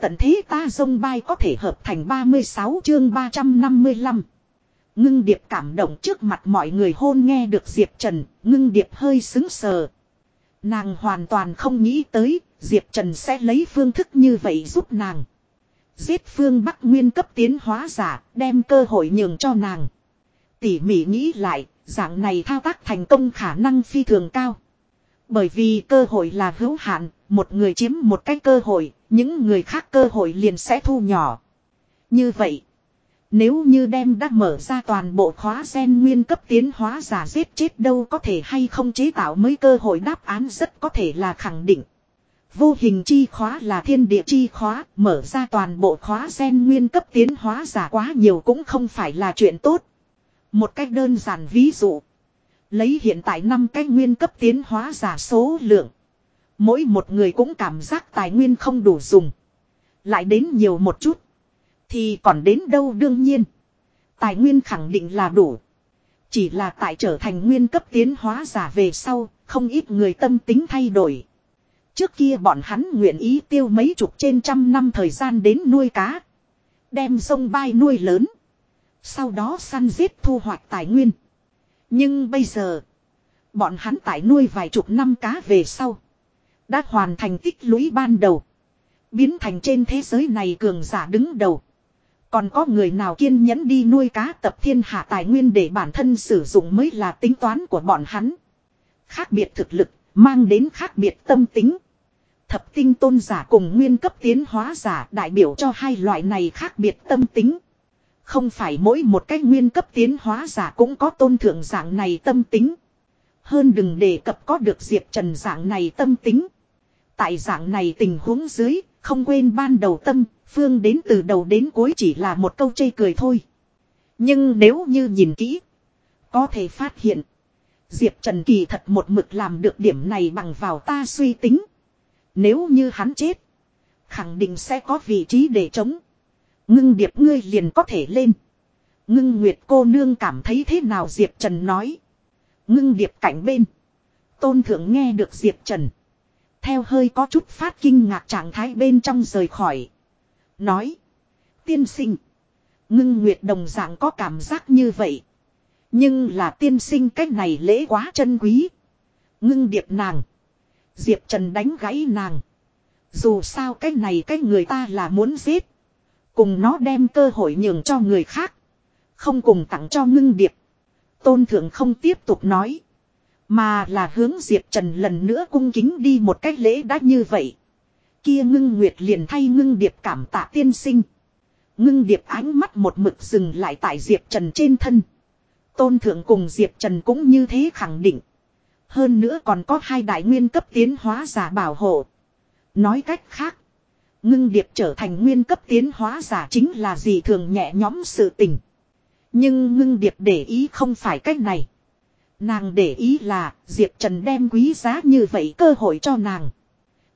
Tận thế ta dông bay có thể hợp thành 36 chương 355. Ngưng điệp cảm động trước mặt mọi người hôn nghe được Diệp Trần, ngưng điệp hơi xứng sờ. Nàng hoàn toàn không nghĩ tới, Diệp Trần sẽ lấy phương thức như vậy giúp nàng. Giết phương Bắc Nguyên cấp tiến hóa giả, đem cơ hội nhường cho nàng. Tỉ mỉ nghĩ lại, dạng này thao tác thành công khả năng phi thường cao. Bởi vì cơ hội là hữu hạn, một người chiếm một cái cơ hội, những người khác cơ hội liền sẽ thu nhỏ. Như vậy, nếu như đem đã mở ra toàn bộ khóa gen nguyên cấp tiến hóa giả giết chết đâu có thể hay không chế tạo mới cơ hội đáp án rất có thể là khẳng định. Vô hình chi khóa là thiên địa chi khóa, mở ra toàn bộ khóa gen nguyên cấp tiến hóa giả quá nhiều cũng không phải là chuyện tốt. Một cách đơn giản ví dụ. Lấy hiện tại năm cái nguyên cấp tiến hóa giả số lượng. Mỗi một người cũng cảm giác tài nguyên không đủ dùng. Lại đến nhiều một chút. Thì còn đến đâu đương nhiên. Tài nguyên khẳng định là đủ. Chỉ là tại trở thành nguyên cấp tiến hóa giả về sau, không ít người tâm tính thay đổi. Trước kia bọn hắn nguyện ý tiêu mấy chục trên trăm năm thời gian đến nuôi cá. Đem sông bay nuôi lớn. Sau đó săn giết thu hoạch tài nguyên. Nhưng bây giờ, bọn hắn tại nuôi vài chục năm cá về sau. Đã hoàn thành tích lũy ban đầu. Biến thành trên thế giới này cường giả đứng đầu. Còn có người nào kiên nhẫn đi nuôi cá tập thiên hạ tài nguyên để bản thân sử dụng mới là tính toán của bọn hắn. Khác biệt thực lực, mang đến khác biệt tâm tính. Thập tinh tôn giả cùng nguyên cấp tiến hóa giả đại biểu cho hai loại này khác biệt tâm tính. Không phải mỗi một cái nguyên cấp tiến hóa giả cũng có tôn thượng dạng này tâm tính. Hơn đừng đề cập có được Diệp Trần dạng này tâm tính. Tại dạng này tình huống dưới, không quên ban đầu tâm, phương đến từ đầu đến cuối chỉ là một câu chê cười thôi. Nhưng nếu như nhìn kỹ, có thể phát hiện. Diệp Trần kỳ thật một mực làm được điểm này bằng vào ta suy tính. Nếu như hắn chết, khẳng định sẽ có vị trí để chống. Ngưng điệp ngươi liền có thể lên. Ngưng Nguyệt cô nương cảm thấy thế nào Diệp Trần nói. Ngưng điệp cảnh bên. Tôn thượng nghe được Diệp Trần. Theo hơi có chút phát kinh ngạc trạng thái bên trong rời khỏi. Nói. Tiên sinh. Ngưng Nguyệt đồng dạng có cảm giác như vậy. Nhưng là tiên sinh cách này lễ quá chân quý. Ngưng điệp nàng. Diệp Trần đánh gãy nàng. Dù sao cái này cái người ta là muốn giết. Cùng nó đem cơ hội nhường cho người khác. Không cùng tặng cho ngưng điệp. Tôn thượng không tiếp tục nói. Mà là hướng Diệp Trần lần nữa cung kính đi một cách lễ đã như vậy. Kia ngưng nguyệt liền thay ngưng điệp cảm tạ tiên sinh. Ngưng điệp ánh mắt một mực dừng lại tại Diệp Trần trên thân. Tôn thượng cùng Diệp Trần cũng như thế khẳng định. Hơn nữa còn có hai đại nguyên cấp tiến hóa giả bảo hộ. Nói cách khác. Ngưng điệp trở thành nguyên cấp tiến hóa giả chính là gì thường nhẹ nhõm sự tình. Nhưng ngưng điệp để ý không phải cách này. Nàng để ý là Diệp Trần đem quý giá như vậy cơ hội cho nàng.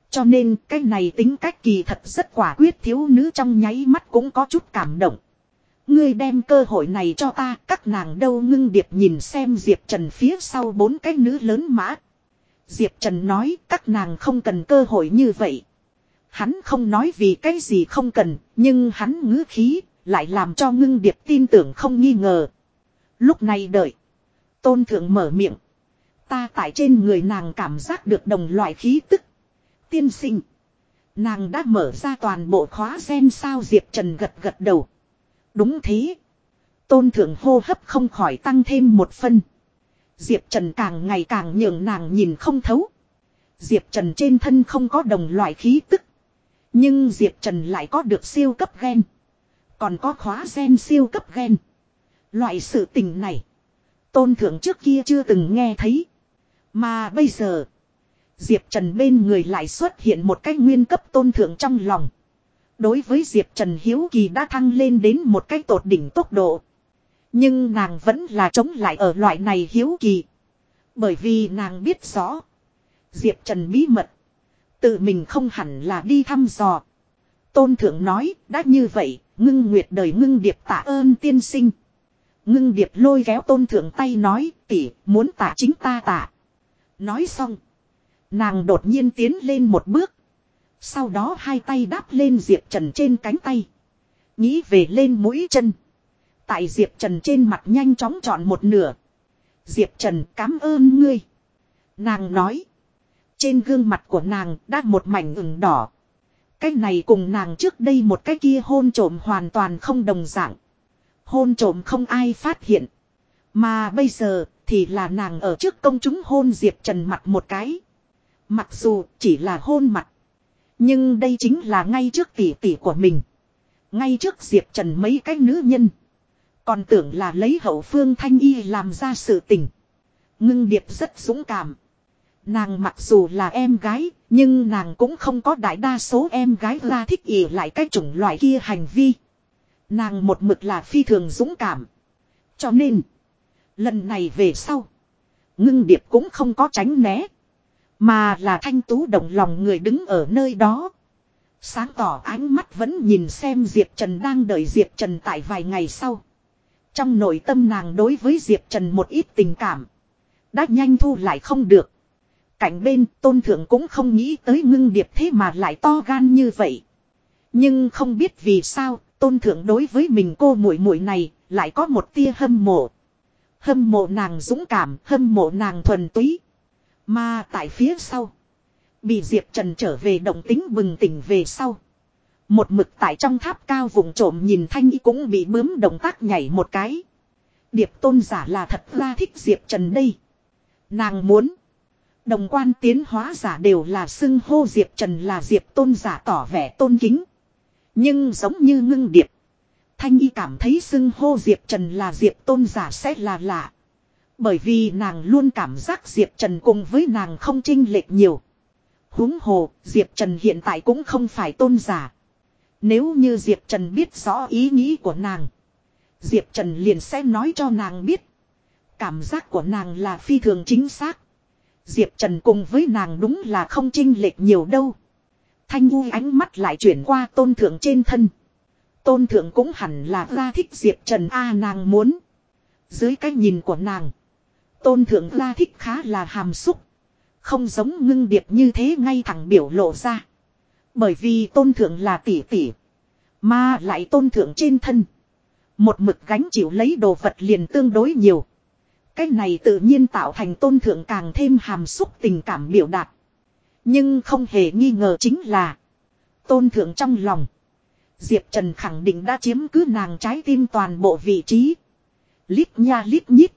Cho nên cái này tính cách kỳ thật rất quả quyết thiếu nữ trong nháy mắt cũng có chút cảm động. Ngươi đem cơ hội này cho ta, các nàng đâu ngưng điệp nhìn xem Diệp Trần phía sau bốn cái nữ lớn mã. Diệp Trần nói các nàng không cần cơ hội như vậy. Hắn không nói vì cái gì không cần, nhưng hắn ngữ khí, lại làm cho ngưng điệp tin tưởng không nghi ngờ. Lúc này đợi. Tôn thượng mở miệng. Ta tại trên người nàng cảm giác được đồng loại khí tức. Tiên sinh. Nàng đã mở ra toàn bộ khóa gen sao Diệp Trần gật gật đầu. Đúng thế. Tôn thượng hô hấp không khỏi tăng thêm một phân. Diệp Trần càng ngày càng nhường nàng nhìn không thấu. Diệp Trần trên thân không có đồng loại khí tức. Nhưng Diệp Trần lại có được siêu cấp gen. Còn có khóa gen siêu cấp gen. Loại sự tình này. Tôn thượng trước kia chưa từng nghe thấy. Mà bây giờ. Diệp Trần bên người lại xuất hiện một cái nguyên cấp tôn thượng trong lòng. Đối với Diệp Trần Hiếu Kỳ đã thăng lên đến một cái tột đỉnh tốc độ. Nhưng nàng vẫn là chống lại ở loại này Hiếu Kỳ. Bởi vì nàng biết rõ. Diệp Trần bí mật. Tự mình không hẳn là đi thăm dò. Tôn thượng nói, đã như vậy, ngưng nguyệt đời ngưng điệp tạ ơn tiên sinh. Ngưng điệp lôi kéo tôn thượng tay nói, tỷ, muốn tạ chính ta tạ. Nói xong. Nàng đột nhiên tiến lên một bước. Sau đó hai tay đáp lên Diệp Trần trên cánh tay. Nghĩ về lên mũi chân. Tại Diệp Trần trên mặt nhanh chóng chọn một nửa. Diệp Trần cảm ơn ngươi. Nàng nói. Trên gương mặt của nàng đã một mảnh ửng đỏ. Cái này cùng nàng trước đây một cái kia hôn trộm hoàn toàn không đồng dạng. Hôn trộm không ai phát hiện. Mà bây giờ thì là nàng ở trước công chúng hôn Diệp Trần mặt một cái. Mặc dù chỉ là hôn mặt. Nhưng đây chính là ngay trước tỷ tỷ của mình. Ngay trước Diệp Trần mấy cái nữ nhân. Còn tưởng là lấy hậu phương thanh y làm ra sự tình. Ngưng điệp rất dũng cảm. Nàng mặc dù là em gái, nhưng nàng cũng không có đại đa số em gái ra thích ỉ lại cái chủng loại kia hành vi. Nàng một mực là phi thường dũng cảm. Cho nên, lần này về sau, ngưng điệp cũng không có tránh né. Mà là thanh tú động lòng người đứng ở nơi đó. Sáng tỏ ánh mắt vẫn nhìn xem Diệp Trần đang đợi Diệp Trần tại vài ngày sau. Trong nội tâm nàng đối với Diệp Trần một ít tình cảm. Đã nhanh thu lại không được. Cạnh bên tôn thượng cũng không nghĩ tới ngưng điệp thế mà lại to gan như vậy. Nhưng không biết vì sao tôn thượng đối với mình cô muội muội này lại có một tia hâm mộ. Hâm mộ nàng dũng cảm, hâm mộ nàng thuần túy. Mà tại phía sau. Bị Diệp Trần trở về động tính bừng tỉnh về sau. Một mực tại trong tháp cao vùng trộm nhìn thanh y cũng bị bướm động tác nhảy một cái. Điệp tôn giả là thật ra thích Diệp Trần đây. Nàng muốn. Đồng quan tiến hóa giả đều là xưng hô Diệp Trần là Diệp tôn giả tỏ vẻ tôn kính. Nhưng giống như ngưng điệp. Thanh y cảm thấy xưng hô Diệp Trần là Diệp tôn giả sẽ là lạ. Bởi vì nàng luôn cảm giác Diệp Trần cùng với nàng không chinh lệch nhiều. huống hồ, Diệp Trần hiện tại cũng không phải tôn giả. Nếu như Diệp Trần biết rõ ý nghĩ của nàng. Diệp Trần liền sẽ nói cho nàng biết. Cảm giác của nàng là phi thường chính xác. Diệp Trần cùng với nàng đúng là không chinh lệch nhiều đâu. Thanh u ánh mắt lại chuyển qua tôn thượng trên thân. Tôn thượng cũng hẳn là ra thích Diệp Trần A nàng muốn. Dưới cái nhìn của nàng. Tôn thượng ra thích khá là hàm xúc. Không giống ngưng điệp như thế ngay thẳng biểu lộ ra. Bởi vì tôn thượng là tỷ tỷ. Mà lại tôn thượng trên thân. Một mực gánh chịu lấy đồ vật liền tương đối nhiều. Cái này tự nhiên tạo thành tôn thượng càng thêm hàm xúc tình cảm biểu đạt. Nhưng không hề nghi ngờ chính là. Tôn thượng trong lòng. Diệp Trần khẳng định đã chiếm cứ nàng trái tim toàn bộ vị trí. Lít nha lít nhít.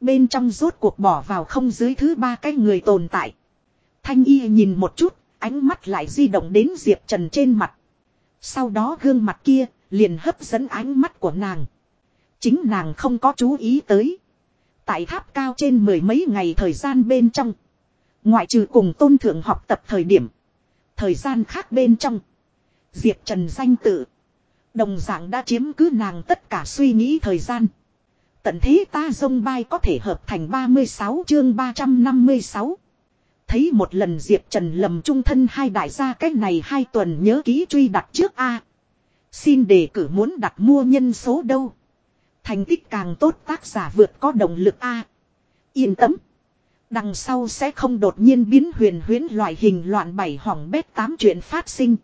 Bên trong rốt cuộc bỏ vào không dưới thứ ba cái người tồn tại. Thanh y nhìn một chút, ánh mắt lại di động đến Diệp Trần trên mặt. Sau đó gương mặt kia, liền hấp dẫn ánh mắt của nàng. Chính nàng không có chú ý tới. Tại tháp cao trên mười mấy ngày thời gian bên trong. Ngoại trừ cùng tôn thượng học tập thời điểm. Thời gian khác bên trong. Diệp Trần danh tự. Đồng dạng đã chiếm cứ nàng tất cả suy nghĩ thời gian. Tận thế ta dông bay có thể hợp thành 36 chương 356. Thấy một lần Diệp Trần lầm trung thân hai đại gia cách này hai tuần nhớ ký truy đặt trước A. Xin đề cử muốn đặt mua nhân số đâu. Thành tích càng tốt tác giả vượt có động lực A. Yên tâm. Đằng sau sẽ không đột nhiên biến huyền huyến loại hình loạn bảy hỏng bét tám chuyện phát sinh.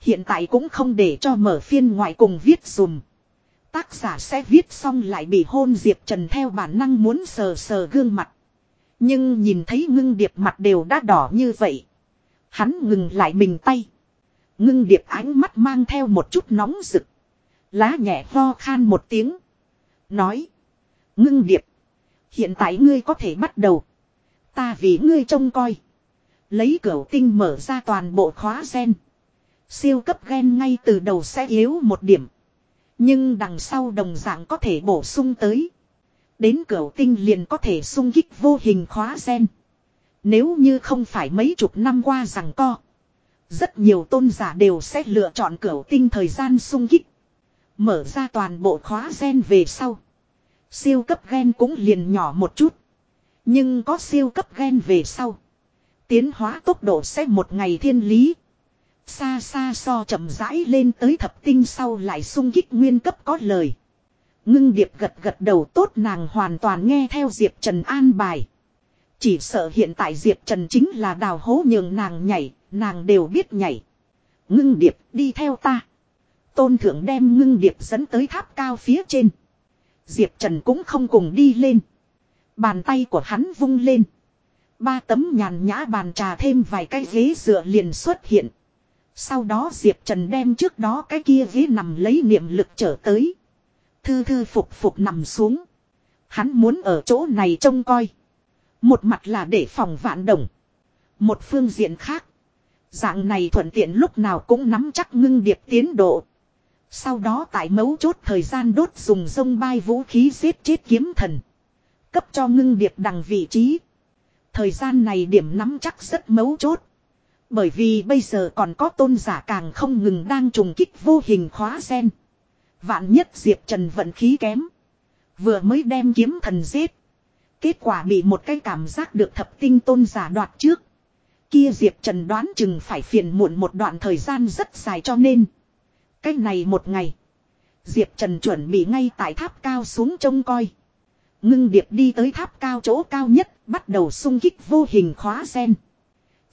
Hiện tại cũng không để cho mở phiên ngoại cùng viết dùm. Tác giả sẽ viết xong lại bị hôn Diệp Trần theo bản năng muốn sờ sờ gương mặt. Nhưng nhìn thấy ngưng điệp mặt đều đã đỏ như vậy. Hắn ngừng lại mình tay. Ngưng điệp ánh mắt mang theo một chút nóng rực. Lá nhẹ ho khan một tiếng. Nói. Ngưng điệp. Hiện tại ngươi có thể bắt đầu. Ta vì ngươi trông coi. Lấy cửa tinh mở ra toàn bộ khóa sen. Siêu cấp gen ngay từ đầu sẽ yếu một điểm. Nhưng đằng sau đồng dạng có thể bổ sung tới. Đến cửa tinh liền có thể sung kích vô hình khóa sen. Nếu như không phải mấy chục năm qua rằng co. Rất nhiều tôn giả đều sẽ lựa chọn cửa tinh thời gian sung kích. Mở ra toàn bộ khóa gen về sau. Siêu cấp gen cũng liền nhỏ một chút. Nhưng có siêu cấp gen về sau. Tiến hóa tốc độ sẽ một ngày thiên lý. Xa xa so chậm rãi lên tới thập tinh sau lại sung kích nguyên cấp có lời. Ngưng điệp gật gật đầu tốt nàng hoàn toàn nghe theo Diệp Trần an bài. Chỉ sợ hiện tại Diệp Trần chính là đào hố nhường nàng nhảy, nàng đều biết nhảy. Ngưng điệp đi theo ta. Tôn thượng đem ngưng điệp dẫn tới tháp cao phía trên. Diệp Trần cũng không cùng đi lên. Bàn tay của hắn vung lên. Ba tấm nhàn nhã bàn trà thêm vài cái ghế dựa liền xuất hiện. Sau đó Diệp Trần đem trước đó cái kia ghế nằm lấy niệm lực trở tới. Thư thư phục phục nằm xuống. Hắn muốn ở chỗ này trông coi. Một mặt là để phòng vạn đồng. Một phương diện khác. Dạng này thuận tiện lúc nào cũng nắm chắc ngưng điệp tiến độ. Sau đó tại mấu chốt thời gian đốt dùng sông bay vũ khí giết chết kiếm thần. Cấp cho ngưng điệp đằng vị trí. Thời gian này điểm nắm chắc rất mấu chốt. Bởi vì bây giờ còn có tôn giả càng không ngừng đang trùng kích vô hình khóa sen. Vạn nhất Diệp Trần vận khí kém. Vừa mới đem kiếm thần giết. Kết quả bị một cái cảm giác được thập tinh tôn giả đoạt trước. Kia Diệp Trần đoán chừng phải phiền muộn một đoạn thời gian rất dài cho nên. Cái này một ngày. Diệp Trần chuẩn bị ngay tại tháp cao xuống trông coi. Ngưng điệp đi tới tháp cao chỗ cao nhất, bắt đầu sung kích vô hình khóa sen.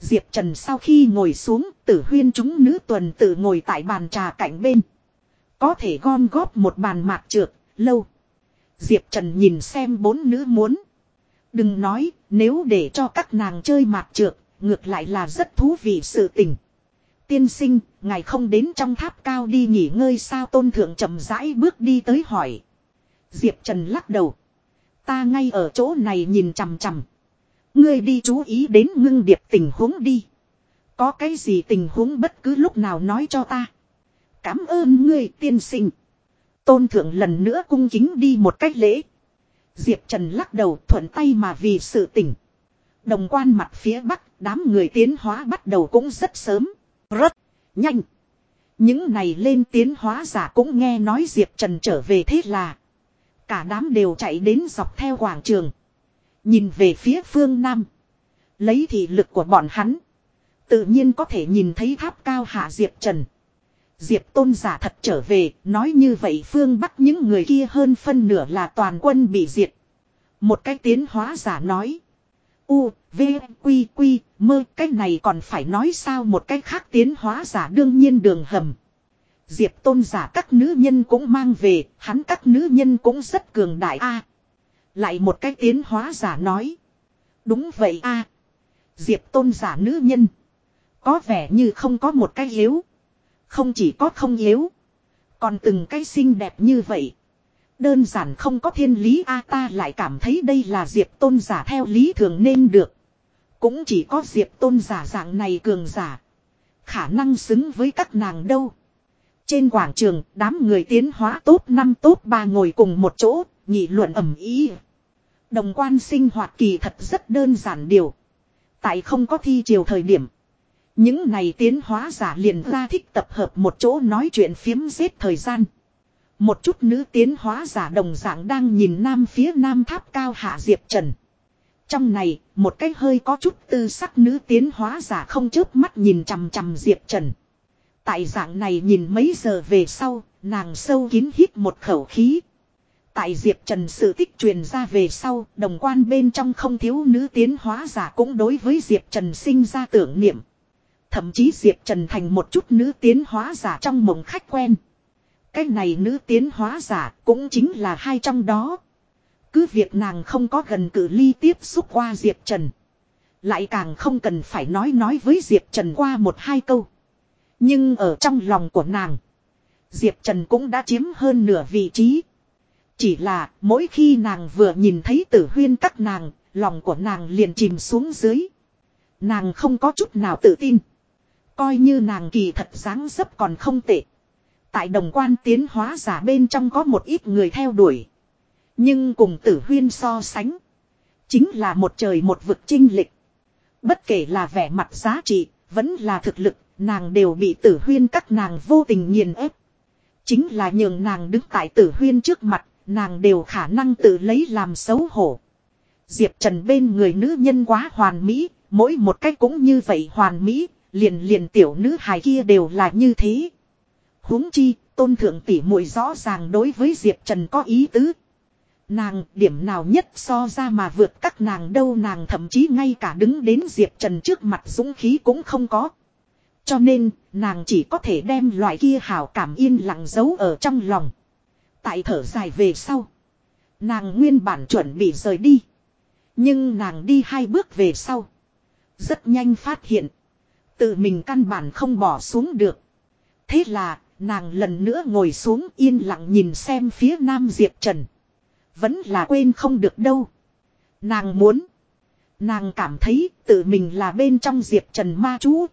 Diệp Trần sau khi ngồi xuống, tử huyên chúng nữ tuần tự ngồi tại bàn trà cạnh bên. Có thể gom góp một bàn mạc trượt, lâu. Diệp Trần nhìn xem bốn nữ muốn. Đừng nói, nếu để cho các nàng chơi mạc trượt, ngược lại là rất thú vị sự tình. Tiên sinh, ngài không đến trong tháp cao đi nghỉ ngơi sao tôn thượng chậm rãi bước đi tới hỏi. Diệp Trần lắc đầu. Ta ngay ở chỗ này nhìn chằm chằm. Ngươi đi chú ý đến ngưng điệp tình huống đi. Có cái gì tình huống bất cứ lúc nào nói cho ta. Cảm ơn ngươi tiên sinh. Tôn thượng lần nữa cung kính đi một cách lễ. Diệp Trần lắc đầu thuận tay mà vì sự tỉnh. Đồng quan mặt phía bắc, đám người tiến hóa bắt đầu cũng rất sớm. Rất nhanh. Những này lên tiến hóa giả cũng nghe nói Diệp Trần trở về thế là. Cả đám đều chạy đến dọc theo quảng trường. Nhìn về phía phương Nam. Lấy thị lực của bọn hắn. Tự nhiên có thể nhìn thấy tháp cao hạ Diệp Trần. Diệp tôn giả thật trở về, nói như vậy phương Bắc những người kia hơn phân nửa là toàn quân bị diệt. Một cái tiến hóa giả nói. U, V, Quy, Quy, mơ, cái này còn phải nói sao một cái khác tiến hóa giả đương nhiên đường hầm. Diệp tôn giả các nữ nhân cũng mang về, hắn các nữ nhân cũng rất cường đại a. lại một cái tiến hóa giả nói. Đúng vậy a. Diệp tôn giả nữ nhân. Có vẻ như không có một cái yếu. Không chỉ có không yếu. Còn từng cái xinh đẹp như vậy. Đơn giản không có thiên lý a ta lại cảm thấy đây là diệp tôn giả theo lý thường nên được. Cũng chỉ có diệp tôn giả dạng này cường giả. Khả năng xứng với các nàng đâu. Trên quảng trường, đám người tiến hóa tốt năm tốt ba ngồi cùng một chỗ, nhị luận ẩm ý. Đồng quan sinh hoạt kỳ thật rất đơn giản điều. Tại không có thi chiều thời điểm. Những này tiến hóa giả liền ra thích tập hợp một chỗ nói chuyện phiếm giết thời gian. Một chút nữ tiến hóa giả đồng dạng đang nhìn nam phía nam tháp cao hạ Diệp Trần. Trong này, một cái hơi có chút tư sắc nữ tiến hóa giả không chớp mắt nhìn chằm chằm Diệp Trần. Tại dạng này nhìn mấy giờ về sau, nàng sâu kín hít một khẩu khí. Tại Diệp Trần sự tích truyền ra về sau, đồng quan bên trong không thiếu nữ tiến hóa giả cũng đối với Diệp Trần sinh ra tưởng niệm. Thậm chí Diệp Trần thành một chút nữ tiến hóa giả trong mộng khách quen. Cái này nữ tiến hóa giả cũng chính là hai trong đó. Cứ việc nàng không có gần cử ly tiếp xúc qua Diệp Trần. Lại càng không cần phải nói nói với Diệp Trần qua một hai câu. Nhưng ở trong lòng của nàng. Diệp Trần cũng đã chiếm hơn nửa vị trí. Chỉ là mỗi khi nàng vừa nhìn thấy tử huyên các nàng, lòng của nàng liền chìm xuống dưới. Nàng không có chút nào tự tin. Coi như nàng kỳ thật dáng dấp còn không tệ. Tại đồng quan tiến hóa giả bên trong có một ít người theo đuổi. Nhưng cùng tử huyên so sánh. Chính là một trời một vực trinh lịch. Bất kể là vẻ mặt giá trị, vẫn là thực lực, nàng đều bị tử huyên các nàng vô tình nghiền ép. Chính là nhường nàng đứng tại tử huyên trước mặt, nàng đều khả năng tự lấy làm xấu hổ. Diệp Trần bên người nữ nhân quá hoàn mỹ, mỗi một cách cũng như vậy hoàn mỹ, liền liền tiểu nữ hài kia đều là như thế huống chi, tôn thượng tỷ muội rõ ràng đối với Diệp Trần có ý tứ. Nàng điểm nào nhất so ra mà vượt các nàng đâu nàng thậm chí ngay cả đứng đến Diệp Trần trước mặt dũng khí cũng không có. Cho nên, nàng chỉ có thể đem loại kia hảo cảm yên lặng giấu ở trong lòng. Tại thở dài về sau. Nàng nguyên bản chuẩn bị rời đi. Nhưng nàng đi hai bước về sau. Rất nhanh phát hiện. Tự mình căn bản không bỏ xuống được. Thế là, nàng lần nữa ngồi xuống yên lặng nhìn xem phía nam Diệp Trần. Vẫn là quên không được đâu. Nàng muốn. Nàng cảm thấy tự mình là bên trong Diệp Trần ma chú.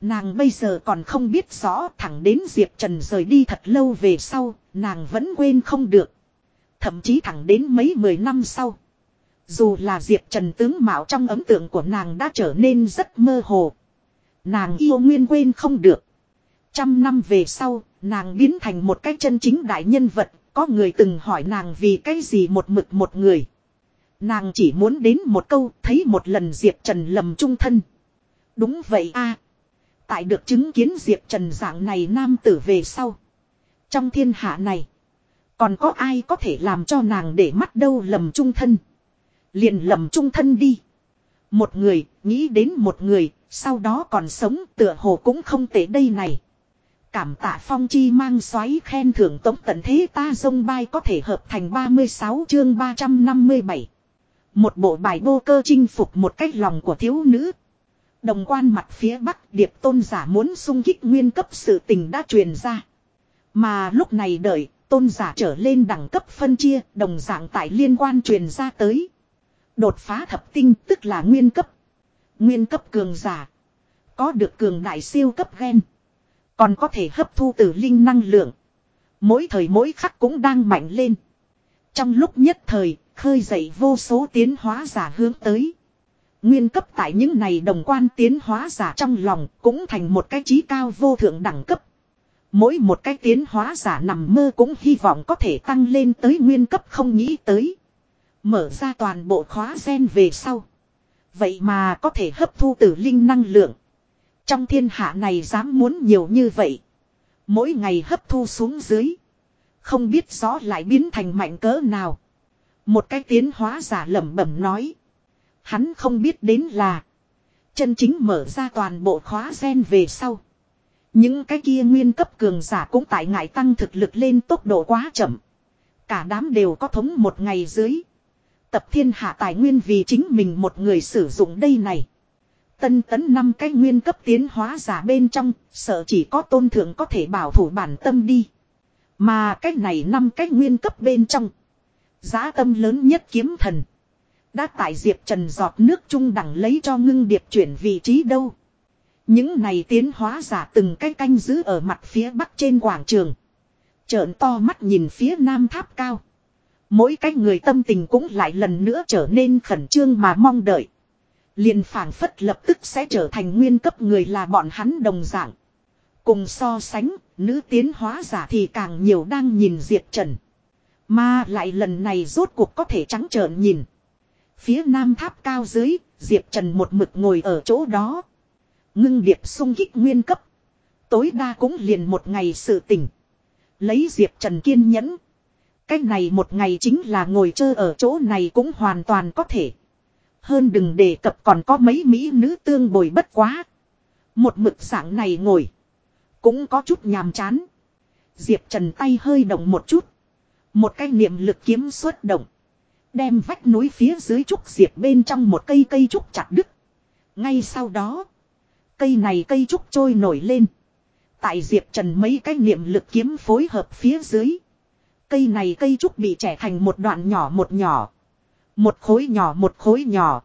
Nàng bây giờ còn không biết rõ thẳng đến Diệp Trần rời đi thật lâu về sau, nàng vẫn quên không được. Thậm chí thẳng đến mấy mười năm sau. Dù là Diệp Trần tướng mạo trong ấn tượng của nàng đã trở nên rất mơ hồ. Nàng yêu nguyên quên không được. Trăm năm về sau, nàng biến thành một cái chân chính đại nhân vật, có người từng hỏi nàng vì cái gì một mực một người. Nàng chỉ muốn đến một câu, thấy một lần Diệp Trần lầm trung thân. Đúng vậy a Tại được chứng kiến Diệp Trần dạng này nam tử về sau. Trong thiên hạ này, còn có ai có thể làm cho nàng để mắt đâu lầm trung thân. Liền lầm trung thân đi. Một người, nghĩ đến một người, sau đó còn sống tựa hồ cũng không tệ đây này. Cảm tạ phong chi mang xoáy khen thưởng tống tận thế ta dông bay có thể hợp thành 36 chương 357. Một bộ bài vô cơ chinh phục một cách lòng của thiếu nữ. Đồng quan mặt phía bắc điệp tôn giả muốn sung kích nguyên cấp sự tình đã truyền ra. Mà lúc này đợi, tôn giả trở lên đẳng cấp phân chia, đồng dạng tại liên quan truyền ra tới. Đột phá thập tinh tức là nguyên cấp. Nguyên cấp cường giả. Có được cường đại siêu cấp gen. Còn có thể hấp thu từ linh năng lượng. Mỗi thời mỗi khắc cũng đang mạnh lên. Trong lúc nhất thời, khơi dậy vô số tiến hóa giả hướng tới. Nguyên cấp tại những này đồng quan tiến hóa giả trong lòng cũng thành một cái trí cao vô thượng đẳng cấp. Mỗi một cái tiến hóa giả nằm mơ cũng hy vọng có thể tăng lên tới nguyên cấp không nghĩ tới. Mở ra toàn bộ khóa gen về sau. Vậy mà có thể hấp thu tử linh năng lượng. Trong thiên hạ này dám muốn nhiều như vậy. Mỗi ngày hấp thu xuống dưới. Không biết rõ lại biến thành mạnh cỡ nào. Một cái tiến hóa giả lẩm bẩm nói. Hắn không biết đến là. Chân chính mở ra toàn bộ khóa gen về sau. Những cái kia nguyên cấp cường giả cũng tại ngại tăng thực lực lên tốc độ quá chậm. Cả đám đều có thống một ngày dưới. Tập thiên hạ tài nguyên vì chính mình một người sử dụng đây này. Tân tấn năm cái nguyên cấp tiến hóa giả bên trong, sợ chỉ có tôn thượng có thể bảo thủ bản tâm đi. Mà cái này năm cái nguyên cấp bên trong. Giá tâm lớn nhất kiếm thần. Đã tại Diệp Trần giọt nước trung đẳng lấy cho ngưng điệp chuyển vị trí đâu. Những này tiến hóa giả từng cái canh giữ ở mặt phía bắc trên quảng trường. Trợn to mắt nhìn phía nam tháp cao. Mỗi cái người tâm tình cũng lại lần nữa trở nên khẩn trương mà mong đợi. Liền phản phất lập tức sẽ trở thành nguyên cấp người là bọn hắn đồng dạng. Cùng so sánh, nữ tiến hóa giả thì càng nhiều đang nhìn Diệp Trần. Mà lại lần này rốt cuộc có thể trắng trợn nhìn. Phía nam tháp cao dưới, Diệp Trần một mực ngồi ở chỗ đó. Ngưng điệp sung kích nguyên cấp. Tối đa cũng liền một ngày sự tỉnh. Lấy Diệp Trần kiên nhẫn. Cách này một ngày chính là ngồi chơi ở chỗ này cũng hoàn toàn có thể. Hơn đừng đề cập còn có mấy mỹ nữ tương bồi bất quá. Một mực dạng này ngồi. Cũng có chút nhàm chán. Diệp Trần tay hơi động một chút. Một cái niệm lực kiếm xuất động. Đem vách núi phía dưới trúc diệp bên trong một cây cây trúc chặt đứt. Ngay sau đó. Cây này cây trúc trôi nổi lên. Tại Diệp Trần mấy cái niệm lực kiếm phối hợp phía dưới. Cây này cây trúc bị trẻ thành một đoạn nhỏ một nhỏ. Một khối nhỏ một khối nhỏ.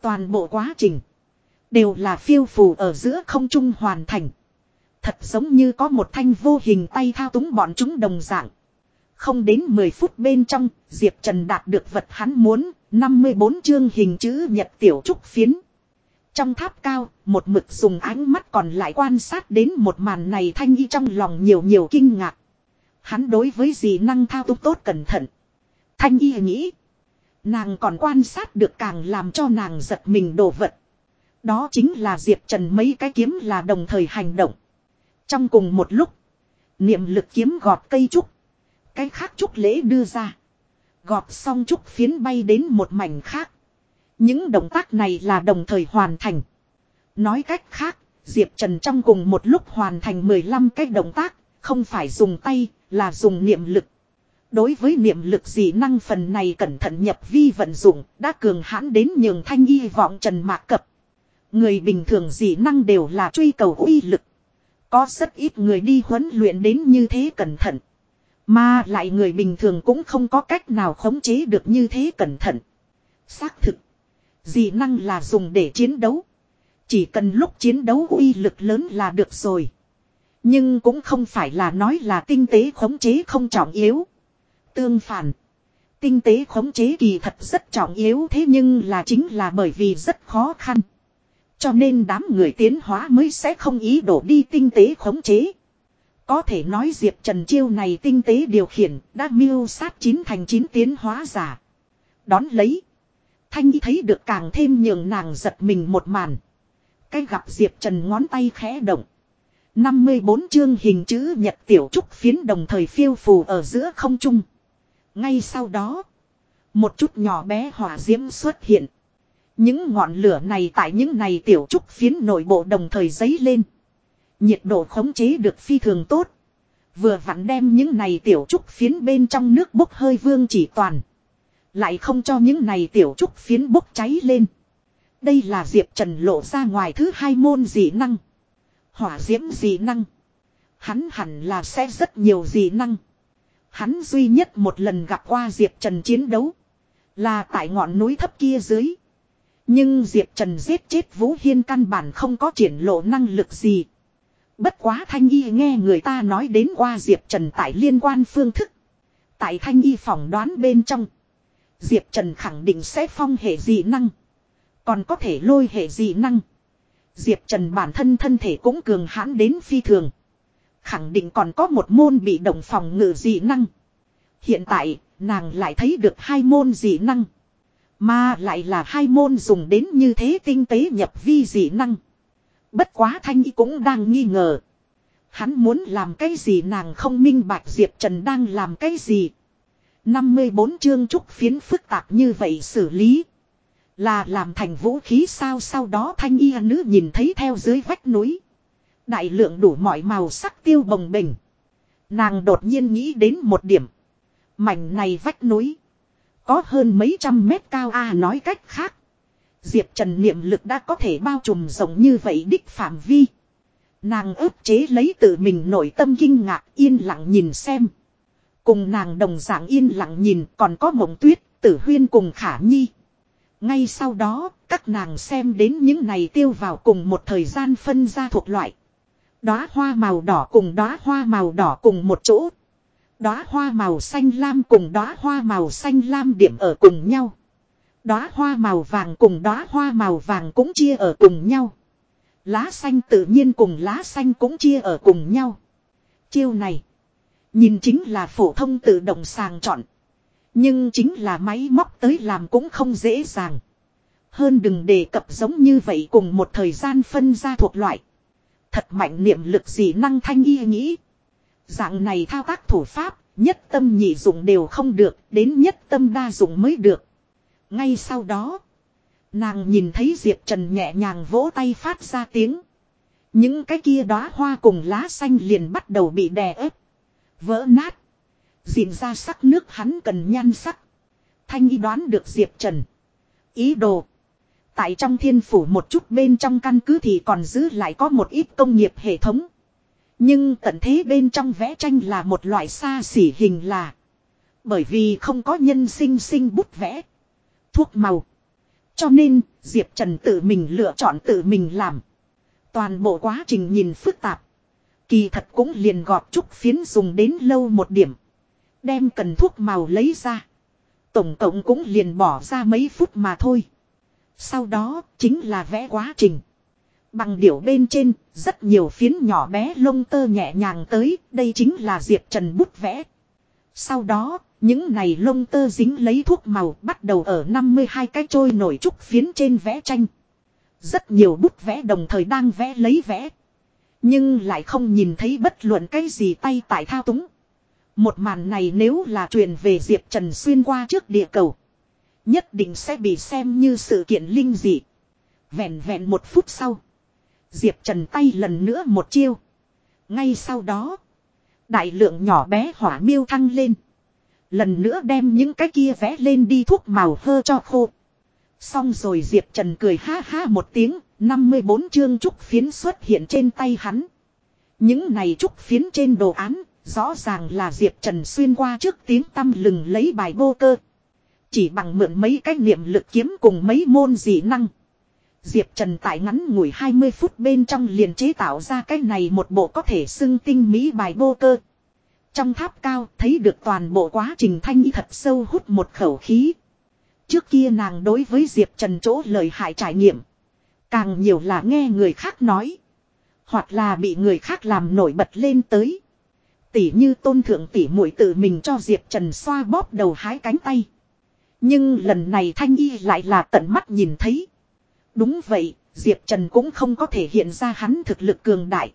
Toàn bộ quá trình. Đều là phiêu phù ở giữa không trung hoàn thành. Thật giống như có một thanh vô hình tay thao túng bọn chúng đồng dạng. Không đến 10 phút bên trong, Diệp Trần đạt được vật hắn muốn, 54 chương hình chữ nhật tiểu trúc phiến. Trong tháp cao, một mực dùng ánh mắt còn lại quan sát đến một màn này thanh y trong lòng nhiều nhiều kinh ngạc. Hắn đối với gì năng thao túc tốt cẩn thận. Thanh y nghĩ. Nàng còn quan sát được càng làm cho nàng giật mình đồ vật. Đó chính là Diệp Trần mấy cái kiếm là đồng thời hành động. Trong cùng một lúc. Niệm lực kiếm gọt cây trúc. Cái khác chúc lễ đưa ra. Gọt xong chúc phiến bay đến một mảnh khác. Những động tác này là đồng thời hoàn thành. Nói cách khác, Diệp Trần trong cùng một lúc hoàn thành 15 cái động tác, không phải dùng tay, là dùng niệm lực. Đối với niệm lực dị năng phần này cẩn thận nhập vi vận dụng, đã cường hãn đến nhường thanh y vọng Trần Mạc Cập. Người bình thường dị năng đều là truy cầu uy lực. Có rất ít người đi huấn luyện đến như thế cẩn thận. Mà lại người bình thường cũng không có cách nào khống chế được như thế cẩn thận. Xác thực. Dị năng là dùng để chiến đấu. Chỉ cần lúc chiến đấu uy lực lớn là được rồi. Nhưng cũng không phải là nói là tinh tế khống chế không trọng yếu. Tương phản. Tinh tế khống chế kỳ thật rất trọng yếu thế nhưng là chính là bởi vì rất khó khăn. Cho nên đám người tiến hóa mới sẽ không ý đổ đi tinh tế khống chế. Có thể nói Diệp Trần Chiêu này tinh tế điều khiển, đã miêu sát chín thành chín tiến hóa giả. Đón lấy. Thanh y thấy được càng thêm nhường nàng giật mình một màn. Cái gặp Diệp Trần ngón tay khẽ động. 54 chương hình chữ nhật tiểu trúc phiến đồng thời phiêu phù ở giữa không trung. Ngay sau đó. Một chút nhỏ bé hỏa diễm xuất hiện. Những ngọn lửa này tại những này tiểu trúc phiến nội bộ đồng thời dấy lên. Nhiệt độ khống chế được phi thường tốt. Vừa vặn đem những này tiểu trúc phiến bên trong nước bốc hơi vương chỉ toàn. Lại không cho những này tiểu trúc phiến bốc cháy lên. Đây là Diệp Trần lộ ra ngoài thứ hai môn dị năng. Hỏa diễm dị năng. Hắn hẳn là sẽ rất nhiều dị năng. Hắn duy nhất một lần gặp qua Diệp Trần chiến đấu. Là tại ngọn núi thấp kia dưới. Nhưng Diệp Trần giết chết Vũ Hiên căn bản không có triển lộ năng lực gì. Bất quá Thanh Y nghe người ta nói đến qua Diệp Trần tại liên quan phương thức. Tại Thanh Y phỏng đoán bên trong. Diệp Trần khẳng định sẽ phong hệ dị năng. Còn có thể lôi hệ dị năng. Diệp Trần bản thân thân thể cũng cường hãn đến phi thường. Khẳng định còn có một môn bị động phòng ngự dị năng. Hiện tại, nàng lại thấy được hai môn dị năng. Mà lại là hai môn dùng đến như thế tinh tế nhập vi dị năng. Bất quá Thanh Y cũng đang nghi ngờ. Hắn muốn làm cái gì nàng không minh bạch Diệp Trần đang làm cái gì. 54 chương trúc phiến phức tạp như vậy xử lý. Là làm thành vũ khí sao sau đó thanh y nữ nhìn thấy theo dưới vách núi. Đại lượng đủ mọi màu sắc tiêu bồng bình. Nàng đột nhiên nghĩ đến một điểm. Mảnh này vách núi. Có hơn mấy trăm mét cao a nói cách khác. Diệp Trần niệm lực đã có thể bao trùm rộng như vậy đích phạm vi. Nàng ức chế lấy tự mình nội tâm kinh ngạc yên lặng nhìn xem. Cùng nàng đồng dạng yên lặng nhìn còn có mộng tuyết, tử huyên cùng khả nhi. Ngay sau đó, các nàng xem đến những này tiêu vào cùng một thời gian phân ra thuộc loại. Đóa hoa màu đỏ cùng đóa hoa màu đỏ cùng một chỗ. Đóa hoa màu xanh lam cùng đóa hoa màu xanh lam điểm ở cùng nhau. Đóa hoa màu vàng cùng đóa hoa màu vàng cũng chia ở cùng nhau. Lá xanh tự nhiên cùng lá xanh cũng chia ở cùng nhau. Chiêu này. Nhìn chính là phổ thông tự động sàng chọn. Nhưng chính là máy móc tới làm cũng không dễ dàng. Hơn đừng đề cập giống như vậy cùng một thời gian phân ra thuộc loại. Thật mạnh niệm lực gì năng thanh y nghĩ. Dạng này thao tác thủ pháp, nhất tâm nhị dụng đều không được, đến nhất tâm đa dụng mới được. Ngay sau đó, nàng nhìn thấy Diệp Trần nhẹ nhàng vỗ tay phát ra tiếng. Những cái kia đóa hoa cùng lá xanh liền bắt đầu bị đè ép. Vỡ nát. Dịn ra sắc nước hắn cần nhan sắc. Thanh y đoán được Diệp Trần. Ý đồ. Tại trong thiên phủ một chút bên trong căn cứ thì còn giữ lại có một ít công nghiệp hệ thống. Nhưng tận thế bên trong vẽ tranh là một loại xa xỉ hình là. Bởi vì không có nhân sinh sinh bút vẽ. Thuốc màu. Cho nên, Diệp Trần tự mình lựa chọn tự mình làm. Toàn bộ quá trình nhìn phức tạp. Kỳ thật cũng liền gọt trúc phiến dùng đến lâu một điểm. Đem cần thuốc màu lấy ra. Tổng cộng cũng liền bỏ ra mấy phút mà thôi. Sau đó chính là vẽ quá trình. Bằng điểu bên trên, rất nhiều phiến nhỏ bé lông tơ nhẹ nhàng tới, đây chính là Diệp Trần bút vẽ. Sau đó, những này lông tơ dính lấy thuốc màu bắt đầu ở 52 cái trôi nổi trúc phiến trên vẽ tranh. Rất nhiều bút vẽ đồng thời đang vẽ lấy vẽ. Nhưng lại không nhìn thấy bất luận cái gì tay tại thao túng. Một màn này nếu là truyền về Diệp Trần xuyên qua trước địa cầu. Nhất định sẽ bị xem như sự kiện linh dị. Vẹn vẹn một phút sau. Diệp Trần tay lần nữa một chiêu. Ngay sau đó. Đại lượng nhỏ bé hỏa miêu thăng lên. Lần nữa đem những cái kia vẽ lên đi thuốc màu hơ cho khô. Xong rồi Diệp Trần cười ha ha một tiếng, 54 chương trúc phiến xuất hiện trên tay hắn. Những này trúc phiến trên đồ án, rõ ràng là Diệp Trần xuyên qua trước tiếng tâm lừng lấy bài vô cơ. Chỉ bằng mượn mấy cái niệm lực kiếm cùng mấy môn dị năng. Diệp Trần tại ngắn ngủi 20 phút bên trong liền chế tạo ra cái này một bộ có thể xưng tinh mỹ bài vô cơ. Trong tháp cao thấy được toàn bộ quá trình thanh y thật sâu hút một khẩu khí. Trước kia nàng đối với Diệp Trần chỗ lời hại trải nghiệm. Càng nhiều là nghe người khác nói. Hoặc là bị người khác làm nổi bật lên tới. Tỷ như tôn thượng tỷ mũi tự mình cho Diệp Trần xoa bóp đầu hái cánh tay. Nhưng lần này Thanh Y lại là tận mắt nhìn thấy. Đúng vậy, Diệp Trần cũng không có thể hiện ra hắn thực lực cường đại.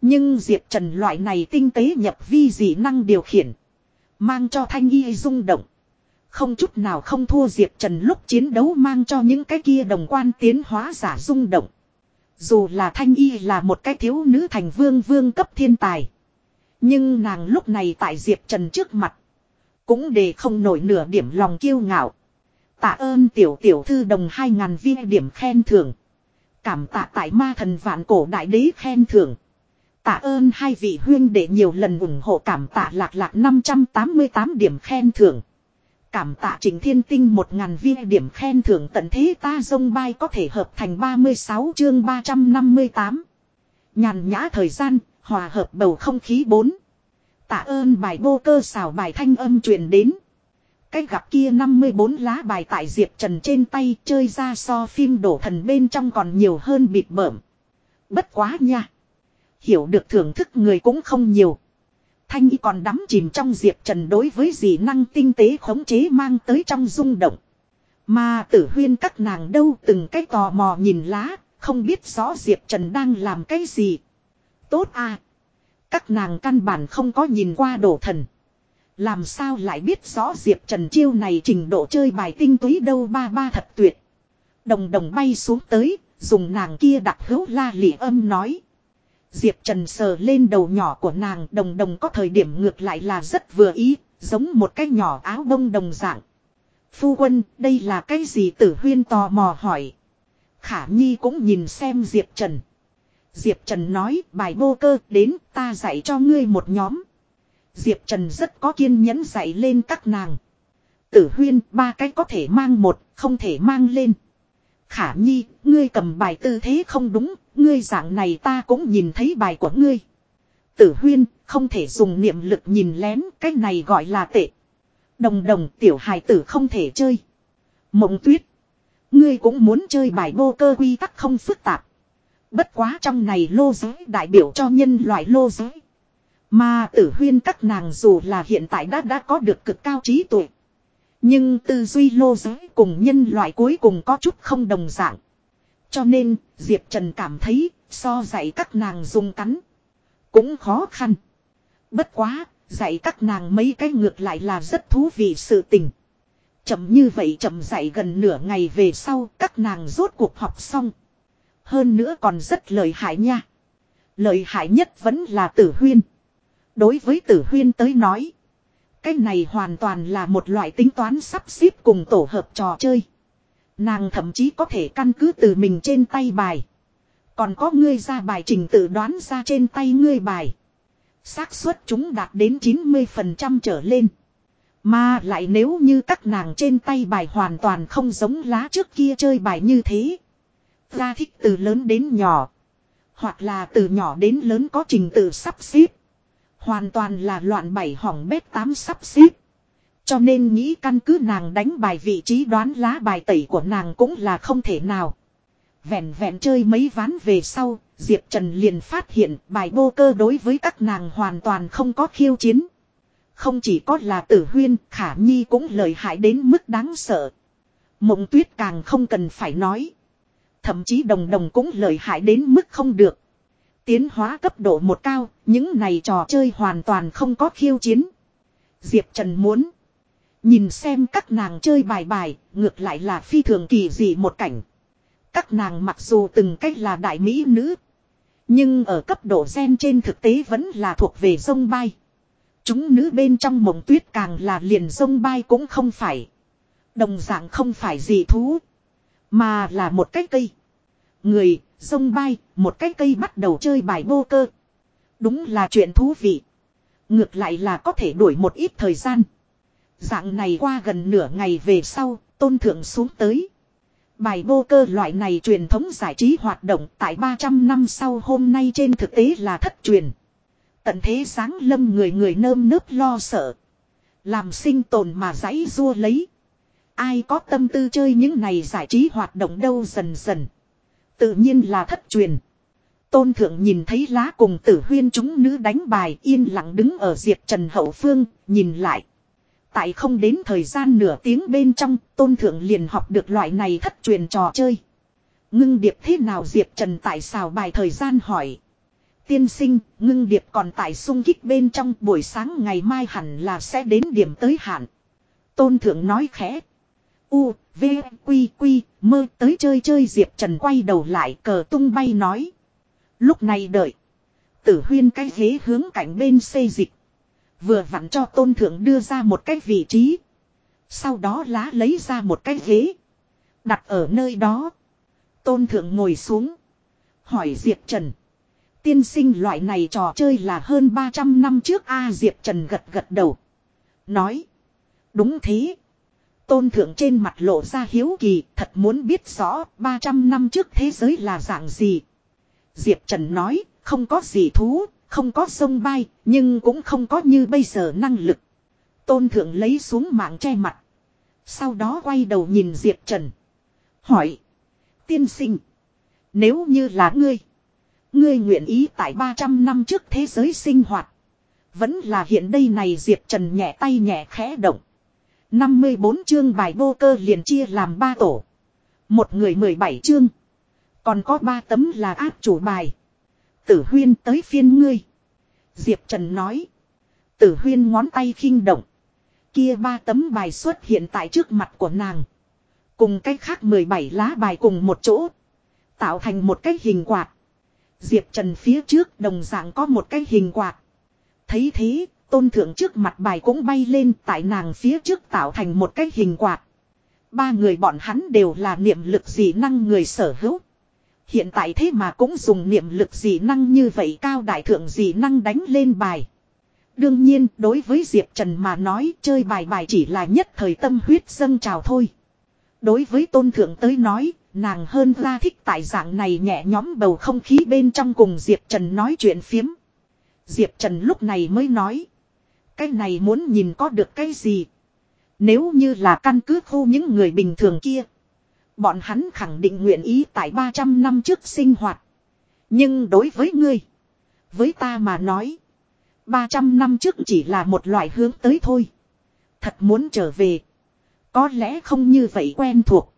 Nhưng Diệp Trần loại này tinh tế nhập vi dị năng điều khiển. Mang cho Thanh Y rung động. Không chút nào không thua Diệp Trần lúc chiến đấu mang cho những cái kia đồng quan tiến hóa giả rung động. Dù là Thanh Y là một cái thiếu nữ thành vương vương cấp thiên tài. Nhưng nàng lúc này tại Diệp Trần trước mặt. Cũng để không nổi nửa điểm lòng kiêu ngạo. Tạ ơn tiểu tiểu thư đồng hai ngàn viên điểm khen thưởng. Cảm tạ tại ma thần vạn cổ đại đế khen thưởng. Tạ ơn hai vị huyên để nhiều lần ủng hộ cảm tạ lạc lạc 588 điểm khen thưởng. Cảm tạ trình thiên tinh một ngàn viên điểm khen thưởng tận thế ta dông bay có thể hợp thành 36 chương 358. Nhàn nhã thời gian, hòa hợp bầu không khí 4. Tạ ơn bài vô cơ xào bài thanh âm truyền đến. Cái gặp kia 54 lá bài tại Diệp Trần trên tay chơi ra so phim đổ thần bên trong còn nhiều hơn bịt bởm. Bất quá nha. Hiểu được thưởng thức người cũng không nhiều. Thanh y còn đắm chìm trong Diệp Trần đối với dị năng tinh tế khống chế mang tới trong rung động. Mà tử huyên các nàng đâu từng cái tò mò nhìn lá, không biết rõ Diệp Trần đang làm cái gì. Tốt à. Các nàng căn bản không có nhìn qua đổ thần. Làm sao lại biết rõ Diệp Trần chiêu này trình độ chơi bài tinh túy đâu ba ba thật tuyệt. Đồng đồng bay xuống tới, dùng nàng kia đặt hữu la lị âm nói. Diệp Trần sờ lên đầu nhỏ của nàng đồng đồng có thời điểm ngược lại là rất vừa ý, giống một cái nhỏ áo bông đồng dạng. Phu quân, đây là cái gì tử huyên tò mò hỏi. Khả Nhi cũng nhìn xem Diệp Trần. Diệp Trần nói bài bô cơ đến ta dạy cho ngươi một nhóm. Diệp Trần rất có kiên nhẫn dạy lên các nàng. Tử huyên ba cái có thể mang một, không thể mang lên. Khả Nhi, ngươi cầm bài tư thế không đúng, ngươi dạng này ta cũng nhìn thấy bài của ngươi. Tử huyên, không thể dùng niệm lực nhìn lén, cái này gọi là tệ. Đồng đồng tiểu hài tử không thể chơi. Mộng tuyết. Ngươi cũng muốn chơi bài vô cơ quy tắc không phức tạp. Bất quá trong này lô giới đại biểu cho nhân loại lô giới. Mà tử huyên các nàng dù là hiện tại đã đã có được cực cao trí tuệ. Nhưng tư duy lô giới cùng nhân loại cuối cùng có chút không đồng dạng. Cho nên, Diệp Trần cảm thấy, so dạy các nàng dùng cắn. Cũng khó khăn. Bất quá, dạy các nàng mấy cái ngược lại là rất thú vị sự tình. Chậm như vậy chậm dạy gần nửa ngày về sau, các nàng rốt cuộc học xong. Hơn nữa còn rất lợi hại nha. Lợi hại nhất vẫn là tử huyên. Đối với tử huyên tới nói. Cái này hoàn toàn là một loại tính toán sắp xếp cùng tổ hợp trò chơi. Nàng thậm chí có thể căn cứ từ mình trên tay bài. Còn có ngươi ra bài trình tự đoán ra trên tay ngươi bài. xác suất chúng đạt đến 90% trở lên. Mà lại nếu như các nàng trên tay bài hoàn toàn không giống lá trước kia chơi bài như thế. Ra thích từ lớn đến nhỏ. Hoặc là từ nhỏ đến lớn có trình tự sắp xếp. Hoàn toàn là loạn bảy hỏng bét tám sắp xếp. Cho nên nghĩ căn cứ nàng đánh bài vị trí đoán lá bài tẩy của nàng cũng là không thể nào. Vẹn vẹn chơi mấy ván về sau, Diệp Trần liền phát hiện bài bô cơ đối với các nàng hoàn toàn không có khiêu chiến. Không chỉ có là tử huyên, khả nhi cũng lợi hại đến mức đáng sợ. Mộng tuyết càng không cần phải nói. Thậm chí đồng đồng cũng lợi hại đến mức không được. Tiến hóa cấp độ một cao, những này trò chơi hoàn toàn không có khiêu chiến. Diệp Trần muốn. Nhìn xem các nàng chơi bài bài, ngược lại là phi thường kỳ dị một cảnh. Các nàng mặc dù từng cách là đại mỹ nữ. Nhưng ở cấp độ gen trên thực tế vẫn là thuộc về sông bay. Chúng nữ bên trong mộng tuyết càng là liền sông bay cũng không phải. Đồng dạng không phải gì thú. Mà là một cái cây. Người, sông bay, một cái cây bắt đầu chơi bài bô cơ. Đúng là chuyện thú vị. Ngược lại là có thể đuổi một ít thời gian. Dạng này qua gần nửa ngày về sau, tôn thượng xuống tới. Bài bô cơ loại này truyền thống giải trí hoạt động tại 300 năm sau hôm nay trên thực tế là thất truyền. Tận thế sáng lâm người người nơm nớp lo sợ. Làm sinh tồn mà giấy rua lấy. Ai có tâm tư chơi những này giải trí hoạt động đâu dần dần. Tự nhiên là thất truyền. Tôn thượng nhìn thấy lá cùng tử huyên chúng nữ đánh bài yên lặng đứng ở Diệp Trần Hậu Phương, nhìn lại. Tại không đến thời gian nửa tiếng bên trong, tôn thượng liền học được loại này thất truyền trò chơi. Ngưng điệp thế nào Diệp Trần tại xào bài thời gian hỏi. Tiên sinh, ngưng điệp còn tại sung kích bên trong buổi sáng ngày mai hẳn là sẽ đến điểm tới hạn. Tôn thượng nói khẽ. U, V, Quy, Quy, mơ tới chơi chơi Diệp Trần quay đầu lại cờ tung bay nói. Lúc này đợi. Tử huyên cái ghế hướng cạnh bên xây dịch. Vừa vặn cho tôn thượng đưa ra một cái vị trí. Sau đó lá lấy ra một cái ghế. Đặt ở nơi đó. Tôn thượng ngồi xuống. Hỏi Diệp Trần. Tiên sinh loại này trò chơi là hơn 300 năm trước A Diệp Trần gật gật đầu. Nói. Đúng thế. Tôn thượng trên mặt lộ ra hiếu kỳ thật muốn biết rõ 300 năm trước thế giới là dạng gì. Diệp Trần nói không có gì thú không có sông bay, nhưng cũng không có như bây giờ năng lực. Tôn thượng lấy xuống mạng che mặt. Sau đó quay đầu nhìn Diệp Trần. Hỏi. Tiên sinh. Nếu như là ngươi. Ngươi nguyện ý tại 300 năm trước thế giới sinh hoạt. Vẫn là hiện đây này Diệp Trần nhẹ tay nhẹ khẽ động. 54 chương bài vô cơ liền chia làm 3 tổ. Một người 17 chương. Còn có 3 tấm là áp chủ bài. Tử huyên tới phiên ngươi. Diệp Trần nói. Tử huyên ngón tay khinh động. Kia ba tấm bài xuất hiện tại trước mặt của nàng. Cùng cách khác 17 lá bài cùng một chỗ. Tạo thành một cái hình quạt. Diệp Trần phía trước đồng dạng có một cái hình quạt. Thấy thế, tôn thượng trước mặt bài cũng bay lên tại nàng phía trước tạo thành một cái hình quạt. Ba người bọn hắn đều là niệm lực dị năng người sở hữu. Hiện tại thế mà cũng dùng niệm lực dị năng như vậy cao đại thượng dị năng đánh lên bài. Đương nhiên, đối với Diệp Trần mà nói chơi bài bài chỉ là nhất thời tâm huyết dâng trào thôi. Đối với tôn thượng tới nói, nàng hơn ra thích tại dạng này nhẹ nhóm bầu không khí bên trong cùng Diệp Trần nói chuyện phiếm. Diệp Trần lúc này mới nói. Cái này muốn nhìn có được cái gì? Nếu như là căn cứ khu những người bình thường kia. Bọn hắn khẳng định nguyện ý tại 300 năm trước sinh hoạt. Nhưng đối với ngươi, với ta mà nói, 300 năm trước chỉ là một loại hướng tới thôi. Thật muốn trở về, có lẽ không như vậy quen thuộc.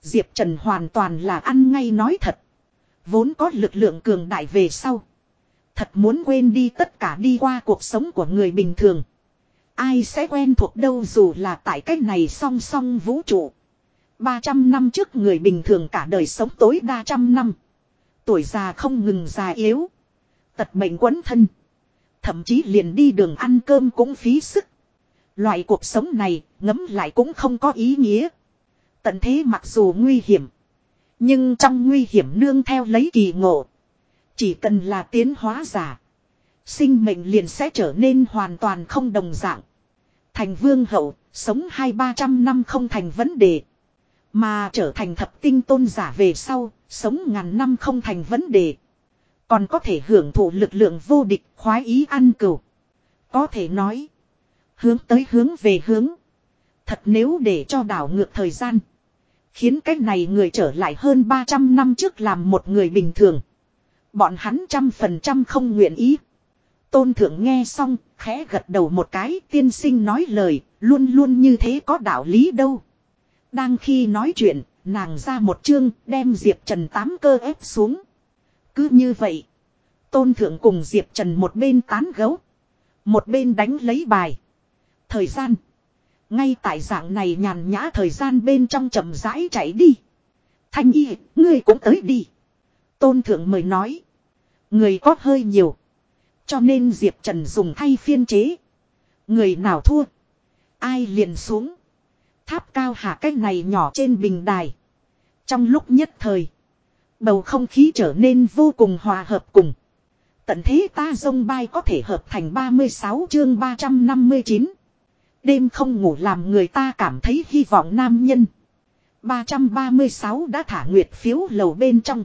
Diệp Trần hoàn toàn là ăn ngay nói thật. Vốn có lực lượng cường đại về sau. Thật muốn quên đi tất cả đi qua cuộc sống của người bình thường. Ai sẽ quen thuộc đâu dù là tại cách này song song vũ trụ. 300 năm trước người bình thường cả đời sống tối đa trăm năm. Tuổi già không ngừng già yếu. Tật bệnh quấn thân. Thậm chí liền đi đường ăn cơm cũng phí sức. Loại cuộc sống này ngấm lại cũng không có ý nghĩa. Tận thế mặc dù nguy hiểm. Nhưng trong nguy hiểm nương theo lấy kỳ ngộ. Chỉ cần là tiến hóa giả. Sinh mệnh liền sẽ trở nên hoàn toàn không đồng dạng. Thành vương hậu, sống hai ba trăm năm không thành vấn đề. Mà trở thành thập tinh tôn giả về sau, sống ngàn năm không thành vấn đề. Còn có thể hưởng thụ lực lượng vô địch khoái ý ăn cửu. Có thể nói. Hướng tới hướng về hướng. Thật nếu để cho đảo ngược thời gian. Khiến cách này người trở lại hơn 300 năm trước làm một người bình thường. Bọn hắn trăm phần trăm không nguyện ý. Tôn thượng nghe xong, khẽ gật đầu một cái tiên sinh nói lời, luôn luôn như thế có đạo lý đâu. Đang khi nói chuyện, nàng ra một chương đem Diệp Trần tám cơ ép xuống. Cứ như vậy, Tôn Thượng cùng Diệp Trần một bên tán gấu, một bên đánh lấy bài. Thời gian, ngay tại dạng này nhàn nhã thời gian bên trong chậm rãi chạy đi. Thanh y, ngươi cũng tới đi. Tôn thượng mời nói. Người có hơi nhiều. Cho nên Diệp Trần dùng thay phiên chế. Người nào thua. Ai liền xuống. Tháp cao hạ cách này nhỏ trên bình đài. Trong lúc nhất thời. Bầu không khí trở nên vô cùng hòa hợp cùng. Tận thế ta dông bay có thể hợp thành 36 chương 359. Đêm không ngủ làm người ta cảm thấy hy vọng nam nhân. 336 đã thả nguyệt phiếu lầu bên trong.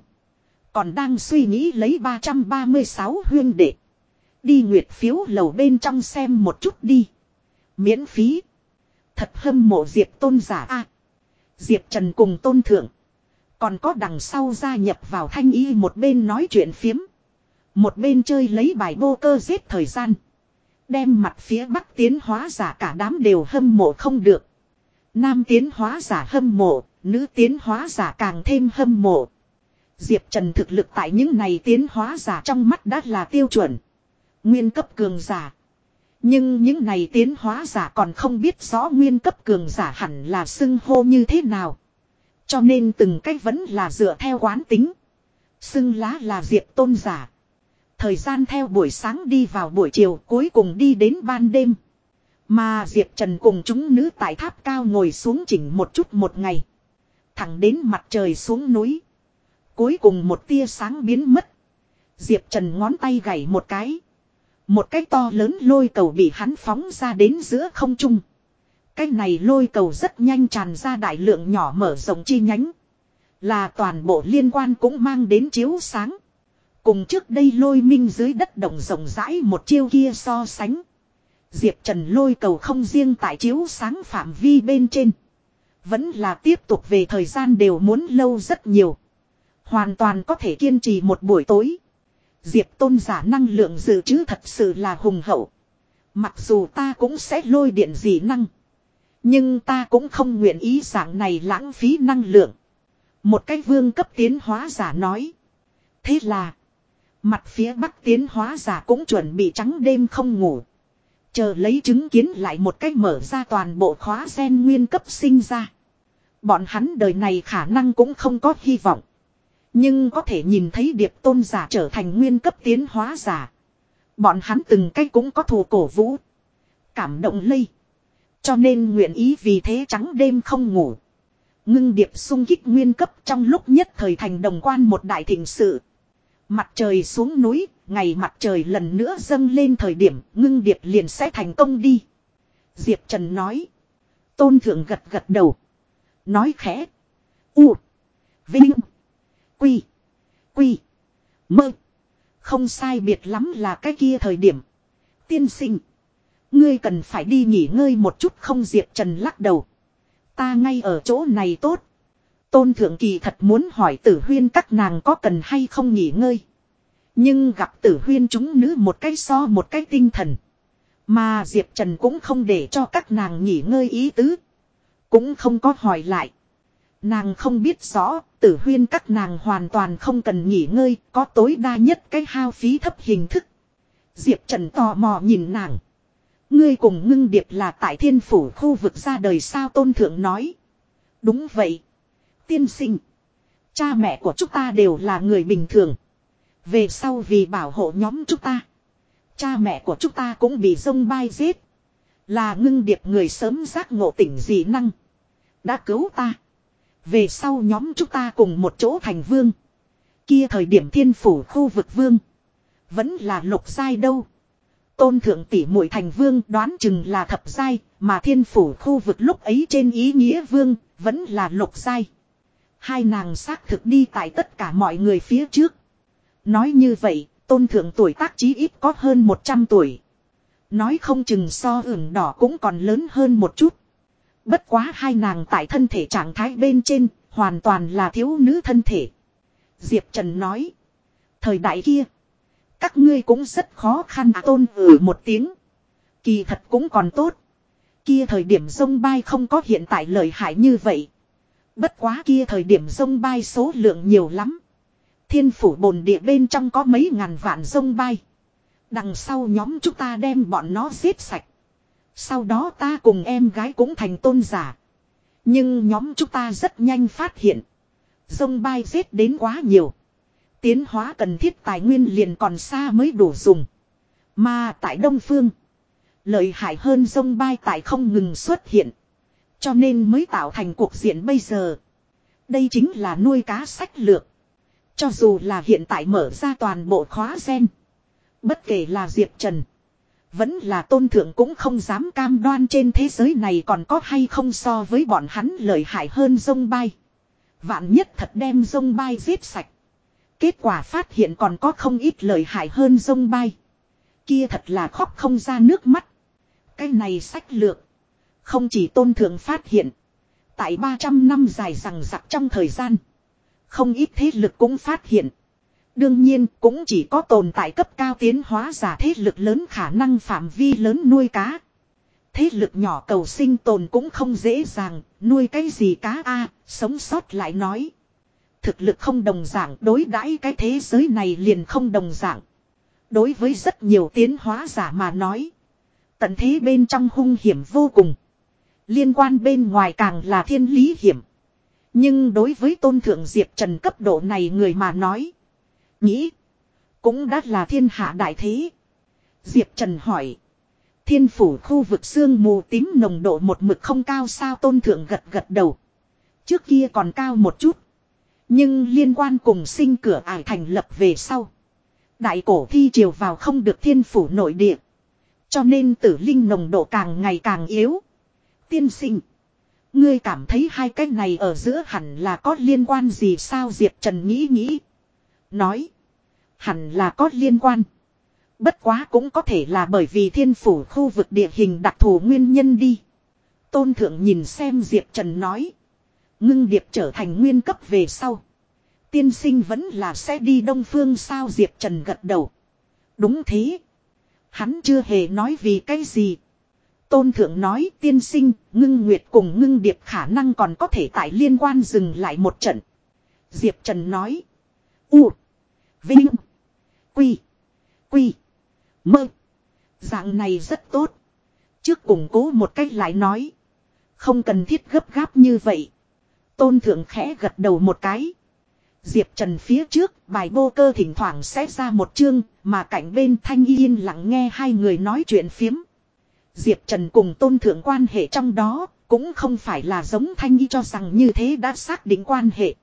Còn đang suy nghĩ lấy 336 huyên đệ. Đi nguyệt phiếu lầu bên trong xem một chút đi. Miễn phí. Thật hâm mộ Diệp tôn giả a Diệp Trần cùng tôn thượng. Còn có đằng sau gia nhập vào thanh y một bên nói chuyện phiếm. Một bên chơi lấy bài bô cơ giết thời gian. Đem mặt phía bắc tiến hóa giả cả đám đều hâm mộ không được. Nam tiến hóa giả hâm mộ, nữ tiến hóa giả càng thêm hâm mộ. Diệp Trần thực lực tại những này tiến hóa giả trong mắt đã là tiêu chuẩn. Nguyên cấp cường giả. Nhưng những này tiến hóa giả còn không biết rõ nguyên cấp cường giả hẳn là xưng hô như thế nào. Cho nên từng cách vẫn là dựa theo quán tính. Xưng lá là diệp tôn giả. Thời gian theo buổi sáng đi vào buổi chiều cuối cùng đi đến ban đêm. Mà Diệp Trần cùng chúng nữ tại tháp cao ngồi xuống chỉnh một chút một ngày. Thẳng đến mặt trời xuống núi. Cuối cùng một tia sáng biến mất. Diệp Trần ngón tay gảy một cái. Một cái to lớn lôi cầu bị hắn phóng ra đến giữa không trung. Cái này lôi cầu rất nhanh tràn ra đại lượng nhỏ mở rộng chi nhánh. Là toàn bộ liên quan cũng mang đến chiếu sáng. Cùng trước đây lôi minh dưới đất động rộng rãi một chiêu kia so sánh. Diệp Trần lôi cầu không riêng tại chiếu sáng phạm vi bên trên. Vẫn là tiếp tục về thời gian đều muốn lâu rất nhiều. Hoàn toàn có thể kiên trì một buổi tối. Diệp tôn giả năng lượng dự trữ thật sự là hùng hậu. Mặc dù ta cũng sẽ lôi điện dị năng. Nhưng ta cũng không nguyện ý dạng này lãng phí năng lượng. Một cái vương cấp tiến hóa giả nói. Thế là. Mặt phía bắc tiến hóa giả cũng chuẩn bị trắng đêm không ngủ. Chờ lấy chứng kiến lại một cách mở ra toàn bộ khóa sen nguyên cấp sinh ra. Bọn hắn đời này khả năng cũng không có hy vọng. Nhưng có thể nhìn thấy điệp tôn giả trở thành nguyên cấp tiến hóa giả. Bọn hắn từng cách cũng có thù cổ vũ. Cảm động lây. Cho nên nguyện ý vì thế trắng đêm không ngủ. Ngưng điệp sung kích nguyên cấp trong lúc nhất thời thành đồng quan một đại thịnh sự. Mặt trời xuống núi, ngày mặt trời lần nữa dâng lên thời điểm ngưng điệp liền sẽ thành công đi. Diệp Trần nói. Tôn thượng gật gật đầu. Nói khẽ. U. Vinh. Quy. Quy. Mơ. Không sai biệt lắm là cái kia thời điểm. Tiên sinh. Ngươi cần phải đi nghỉ ngơi một chút không Diệp Trần lắc đầu. Ta ngay ở chỗ này tốt. Tôn Thượng Kỳ thật muốn hỏi tử huyên các nàng có cần hay không nghỉ ngơi. Nhưng gặp tử huyên chúng nữ một cái so một cái tinh thần. Mà Diệp Trần cũng không để cho các nàng nghỉ ngơi ý tứ. Cũng không có hỏi lại. Nàng không biết rõ, tử huyên các nàng hoàn toàn không cần nghỉ ngơi, có tối đa nhất cái hao phí thấp hình thức. Diệp Trần tò mò nhìn nàng. Ngươi cùng ngưng điệp là tại thiên phủ khu vực ra đời sao tôn thượng nói. Đúng vậy. Tiên sinh. Cha mẹ của chúng ta đều là người bình thường. Về sau vì bảo hộ nhóm chúng ta. Cha mẹ của chúng ta cũng bị sông bay giết. Là ngưng điệp người sớm giác ngộ tỉnh dị năng. Đã cứu ta. Về sau nhóm chúng ta cùng một chỗ thành vương. Kia thời điểm thiên phủ khu vực vương. Vẫn là lục giai đâu. Tôn thượng tỷ muội thành vương đoán chừng là thập giai, mà thiên phủ khu vực lúc ấy trên ý nghĩa vương, vẫn là lục giai. Hai nàng xác thực đi tại tất cả mọi người phía trước. Nói như vậy, tôn thượng tuổi tác chí ít có hơn 100 tuổi. Nói không chừng so ửng đỏ cũng còn lớn hơn một chút. Bất quá hai nàng tại thân thể trạng thái bên trên, hoàn toàn là thiếu nữ thân thể. Diệp Trần nói. Thời đại kia, các ngươi cũng rất khó khăn à, tôn ử một tiếng. Kỳ thật cũng còn tốt. Kia thời điểm sông bay không có hiện tại lợi hại như vậy. Bất quá kia thời điểm sông bay số lượng nhiều lắm. Thiên phủ bồn địa bên trong có mấy ngàn vạn sông bay. Đằng sau nhóm chúng ta đem bọn nó giết sạch. Sau đó ta cùng em gái cũng thành tôn giả. Nhưng nhóm chúng ta rất nhanh phát hiện. Dông bay giết đến quá nhiều. Tiến hóa cần thiết tài nguyên liền còn xa mới đủ dùng. Mà tại Đông Phương. Lợi hại hơn dông bay tại không ngừng xuất hiện. Cho nên mới tạo thành cuộc diện bây giờ. Đây chính là nuôi cá sách lược. Cho dù là hiện tại mở ra toàn bộ khóa gen. Bất kể là Diệp Trần. Vẫn là tôn thượng cũng không dám cam đoan trên thế giới này còn có hay không so với bọn hắn lợi hại hơn dông bay. Vạn nhất thật đem dông bay giết sạch. Kết quả phát hiện còn có không ít lợi hại hơn dông bay. Kia thật là khóc không ra nước mắt. Cái này sách lược. Không chỉ tôn thượng phát hiện. Tại 300 năm dài rằng rặc trong thời gian. Không ít thế lực cũng phát hiện. Đương nhiên cũng chỉ có tồn tại cấp cao tiến hóa giả thế lực lớn khả năng phạm vi lớn nuôi cá. Thế lực nhỏ cầu sinh tồn cũng không dễ dàng, nuôi cái gì cá a sống sót lại nói. Thực lực không đồng dạng đối đãi cái thế giới này liền không đồng dạng. Đối với rất nhiều tiến hóa giả mà nói. Tận thế bên trong hung hiểm vô cùng. Liên quan bên ngoài càng là thiên lý hiểm. Nhưng đối với tôn thượng Diệp Trần cấp độ này người mà nói. Nghĩ. Cũng đã là thiên hạ đại thế. Diệp Trần hỏi. Thiên phủ khu vực xương mù tím nồng độ một mực không cao sao tôn thượng gật gật đầu. Trước kia còn cao một chút. Nhưng liên quan cùng sinh cửa ải thành lập về sau. Đại cổ thi triều vào không được thiên phủ nội địa. Cho nên tử linh nồng độ càng ngày càng yếu. Tiên sinh. Ngươi cảm thấy hai cái này ở giữa hẳn là có liên quan gì sao Diệp Trần nghĩ nghĩ. Nói. Hẳn là có liên quan. Bất quá cũng có thể là bởi vì thiên phủ khu vực địa hình đặc thù nguyên nhân đi. Tôn thượng nhìn xem Diệp Trần nói. Ngưng điệp trở thành nguyên cấp về sau. Tiên sinh vẫn là sẽ đi đông phương sao Diệp Trần gật đầu. Đúng thế. Hắn chưa hề nói vì cái gì. Tôn thượng nói tiên sinh, ngưng nguyệt cùng ngưng điệp khả năng còn có thể tại liên quan dừng lại một trận. Diệp Trần nói. U. Vinh. Quy. Quy. Mơ. Dạng này rất tốt. Trước củng cố một cách lại nói. Không cần thiết gấp gáp như vậy. Tôn thượng khẽ gật đầu một cái. Diệp Trần phía trước, bài vô cơ thỉnh thoảng sẽ ra một chương, mà cạnh bên thanh yên lặng nghe hai người nói chuyện phiếm. Diệp Trần cùng tôn thượng quan hệ trong đó, cũng không phải là giống thanh y cho rằng như thế đã xác định quan hệ.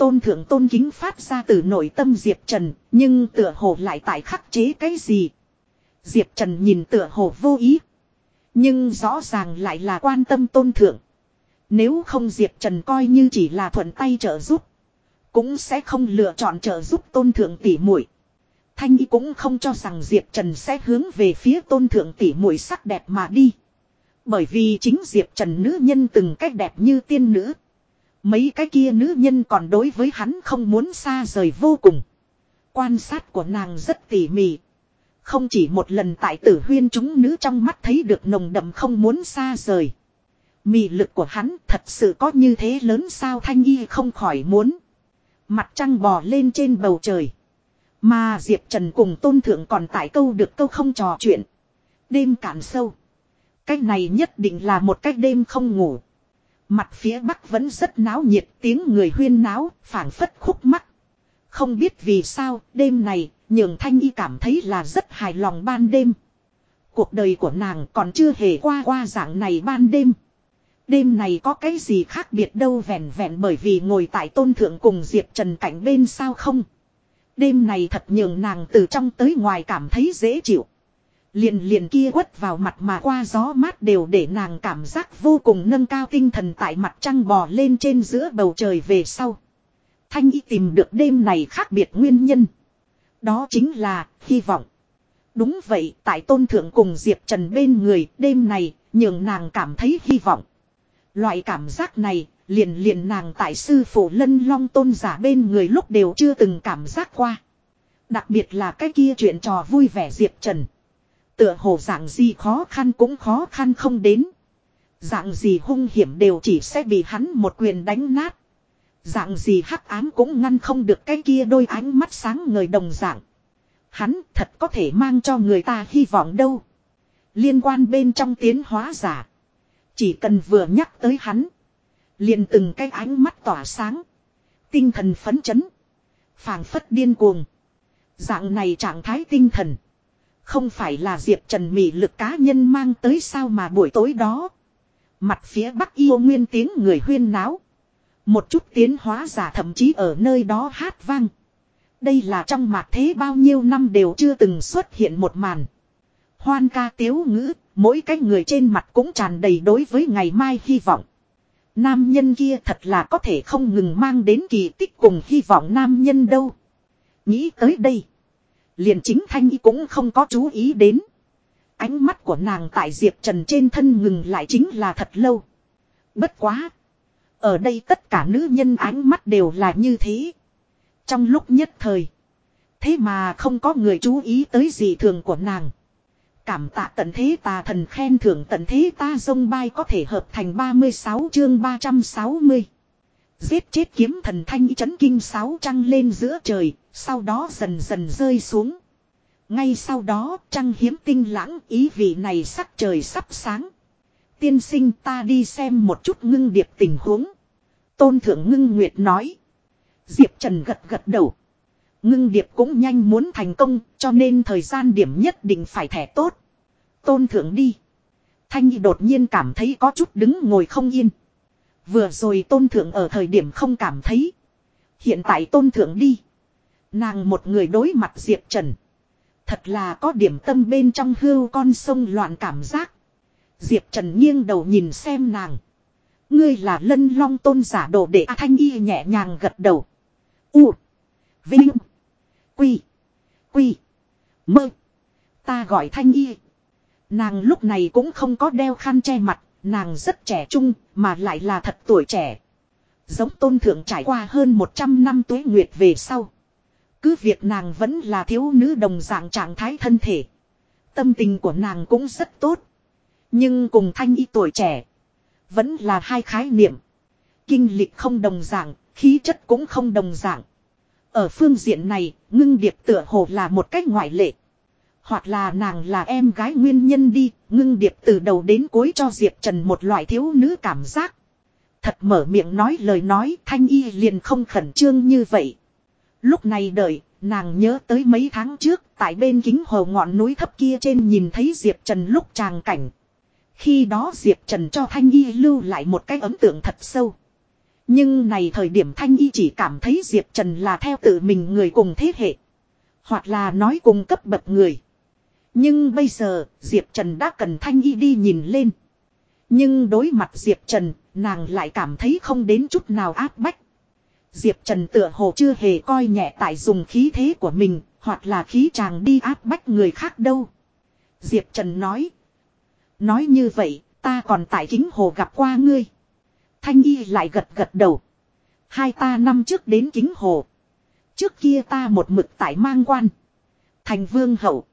Tôn thượng tôn kính phát ra từ nội tâm Diệp Trần, nhưng tựa hồ lại tại khắc chế cái gì. Diệp Trần nhìn tựa hồ vô ý. Nhưng rõ ràng lại là quan tâm tôn thượng. Nếu không Diệp Trần coi như chỉ là thuận tay trợ giúp. Cũng sẽ không lựa chọn trợ giúp tôn thượng tỷ muội Thanh y cũng không cho rằng Diệp Trần sẽ hướng về phía tôn thượng tỷ muội sắc đẹp mà đi. Bởi vì chính Diệp Trần nữ nhân từng cách đẹp như tiên nữ. Mấy cái kia nữ nhân còn đối với hắn không muốn xa rời vô cùng. Quan sát của nàng rất tỉ mỉ. Không chỉ một lần tại tử huyên chúng nữ trong mắt thấy được nồng đậm không muốn xa rời. Mị lực của hắn thật sự có như thế lớn sao thanh y không khỏi muốn. Mặt trăng bò lên trên bầu trời. Mà Diệp Trần cùng tôn thượng còn tại câu được câu không trò chuyện. Đêm cạn sâu. Cách này nhất định là một cách đêm không ngủ. Mặt phía bắc vẫn rất náo nhiệt tiếng người huyên náo, phảng phất khúc mắt. Không biết vì sao, đêm này, nhường thanh y cảm thấy là rất hài lòng ban đêm. Cuộc đời của nàng còn chưa hề qua qua dạng này ban đêm. Đêm này có cái gì khác biệt đâu vẹn vẹn bởi vì ngồi tại tôn thượng cùng Diệp Trần cảnh bên sao không. Đêm này thật nhường nàng từ trong tới ngoài cảm thấy dễ chịu. Liền liền kia quất vào mặt mà qua gió mát đều để nàng cảm giác vô cùng nâng cao tinh thần tại mặt trăng bò lên trên giữa bầu trời về sau. Thanh y tìm được đêm này khác biệt nguyên nhân. Đó chính là hy vọng. Đúng vậy, tại tôn thượng cùng Diệp Trần bên người, đêm này, nhường nàng cảm thấy hy vọng. Loại cảm giác này, liền liền nàng tại sư phụ lân long tôn giả bên người lúc đều chưa từng cảm giác qua. Đặc biệt là cái kia chuyện trò vui vẻ Diệp Trần. Tựa hồ dạng gì khó khăn cũng khó khăn không đến. Dạng gì hung hiểm đều chỉ sẽ bị hắn một quyền đánh nát. Dạng gì hắc ám cũng ngăn không được cái kia đôi ánh mắt sáng người đồng dạng. Hắn thật có thể mang cho người ta hy vọng đâu. Liên quan bên trong tiến hóa giả. Chỉ cần vừa nhắc tới hắn. Liền từng cái ánh mắt tỏa sáng. Tinh thần phấn chấn. phảng phất điên cuồng. Dạng này trạng thái tinh thần. Không phải là Diệp Trần mị lực cá nhân mang tới sao mà buổi tối đó. Mặt phía bắc yêu nguyên tiếng người huyên náo. Một chút tiến hóa giả thậm chí ở nơi đó hát vang. Đây là trong mặt thế bao nhiêu năm đều chưa từng xuất hiện một màn. Hoan ca tiếu ngữ, mỗi cái người trên mặt cũng tràn đầy đối với ngày mai hy vọng. Nam nhân kia thật là có thể không ngừng mang đến kỳ tích cùng hy vọng nam nhân đâu. Nghĩ tới đây. Liền chính thanh y cũng không có chú ý đến. Ánh mắt của nàng tại Diệp Trần trên thân ngừng lại chính là thật lâu. Bất quá. Ở đây tất cả nữ nhân ánh mắt đều là như thế. Trong lúc nhất thời. Thế mà không có người chú ý tới gì thường của nàng. Cảm tạ tận thế tà thần khen thưởng tận thế ta dông bay có thể hợp thành 36 chương 360. Giết chết kiếm thần thanh chấn kinh sáu trăng lên giữa trời, sau đó dần dần rơi xuống. Ngay sau đó trăng hiếm tinh lãng ý vị này sắc trời sắp sáng. Tiên sinh ta đi xem một chút ngưng điệp tình huống. Tôn thượng ngưng nguyệt nói. Diệp Trần gật gật đầu. Ngưng điệp cũng nhanh muốn thành công cho nên thời gian điểm nhất định phải thẻ tốt. Tôn thượng đi. Thanh đột nhiên cảm thấy có chút đứng ngồi không yên. Vừa rồi tôn thượng ở thời điểm không cảm thấy. Hiện tại tôn thượng đi. Nàng một người đối mặt Diệp Trần. Thật là có điểm tâm bên trong hưu con sông loạn cảm giác. Diệp Trần nghiêng đầu nhìn xem nàng. Ngươi là lân long tôn giả đồ để A Thanh Y nhẹ nhàng gật đầu. U. Vinh. Quy. Quy. Mơ. Ta gọi Thanh Y. Nàng lúc này cũng không có đeo khăn che mặt. Nàng rất trẻ trung mà lại là thật tuổi trẻ. Giống tôn thượng trải qua hơn 100 năm tuế nguyệt về sau. Cứ việc nàng vẫn là thiếu nữ đồng dạng trạng thái thân thể. Tâm tình của nàng cũng rất tốt. Nhưng cùng thanh y tuổi trẻ. Vẫn là hai khái niệm. Kinh lịch không đồng dạng, khí chất cũng không đồng dạng. Ở phương diện này, ngưng điệp tựa hồ là một cách ngoại lệ. Hoặc là nàng là em gái nguyên nhân đi, ngưng điệp từ đầu đến cuối cho Diệp Trần một loại thiếu nữ cảm giác. Thật mở miệng nói lời nói, thanh y liền không khẩn trương như vậy. Lúc này đợi, nàng nhớ tới mấy tháng trước, tại bên kính hồ ngọn núi thấp kia trên nhìn thấy Diệp Trần lúc tràng cảnh. Khi đó Diệp Trần cho Thanh Y lưu lại một cái ấn tượng thật sâu. Nhưng này thời điểm Thanh Y chỉ cảm thấy Diệp Trần là theo tự mình người cùng thế hệ. Hoặc là nói cùng cấp bậc người. Nhưng bây giờ, Diệp Trần đã cần Thanh Y đi nhìn lên. Nhưng đối mặt Diệp Trần, nàng lại cảm thấy không đến chút nào áp bách. Diệp Trần tựa hồ chưa hề coi nhẹ tại dùng khí thế của mình, hoặc là khí chàng đi áp bách người khác đâu. Diệp Trần nói. Nói như vậy, ta còn tại kính hồ gặp qua ngươi. Thanh y lại gật gật đầu. Hai ta năm trước đến kính hồ. Trước kia ta một mực tại mang quan. Thành vương hậu.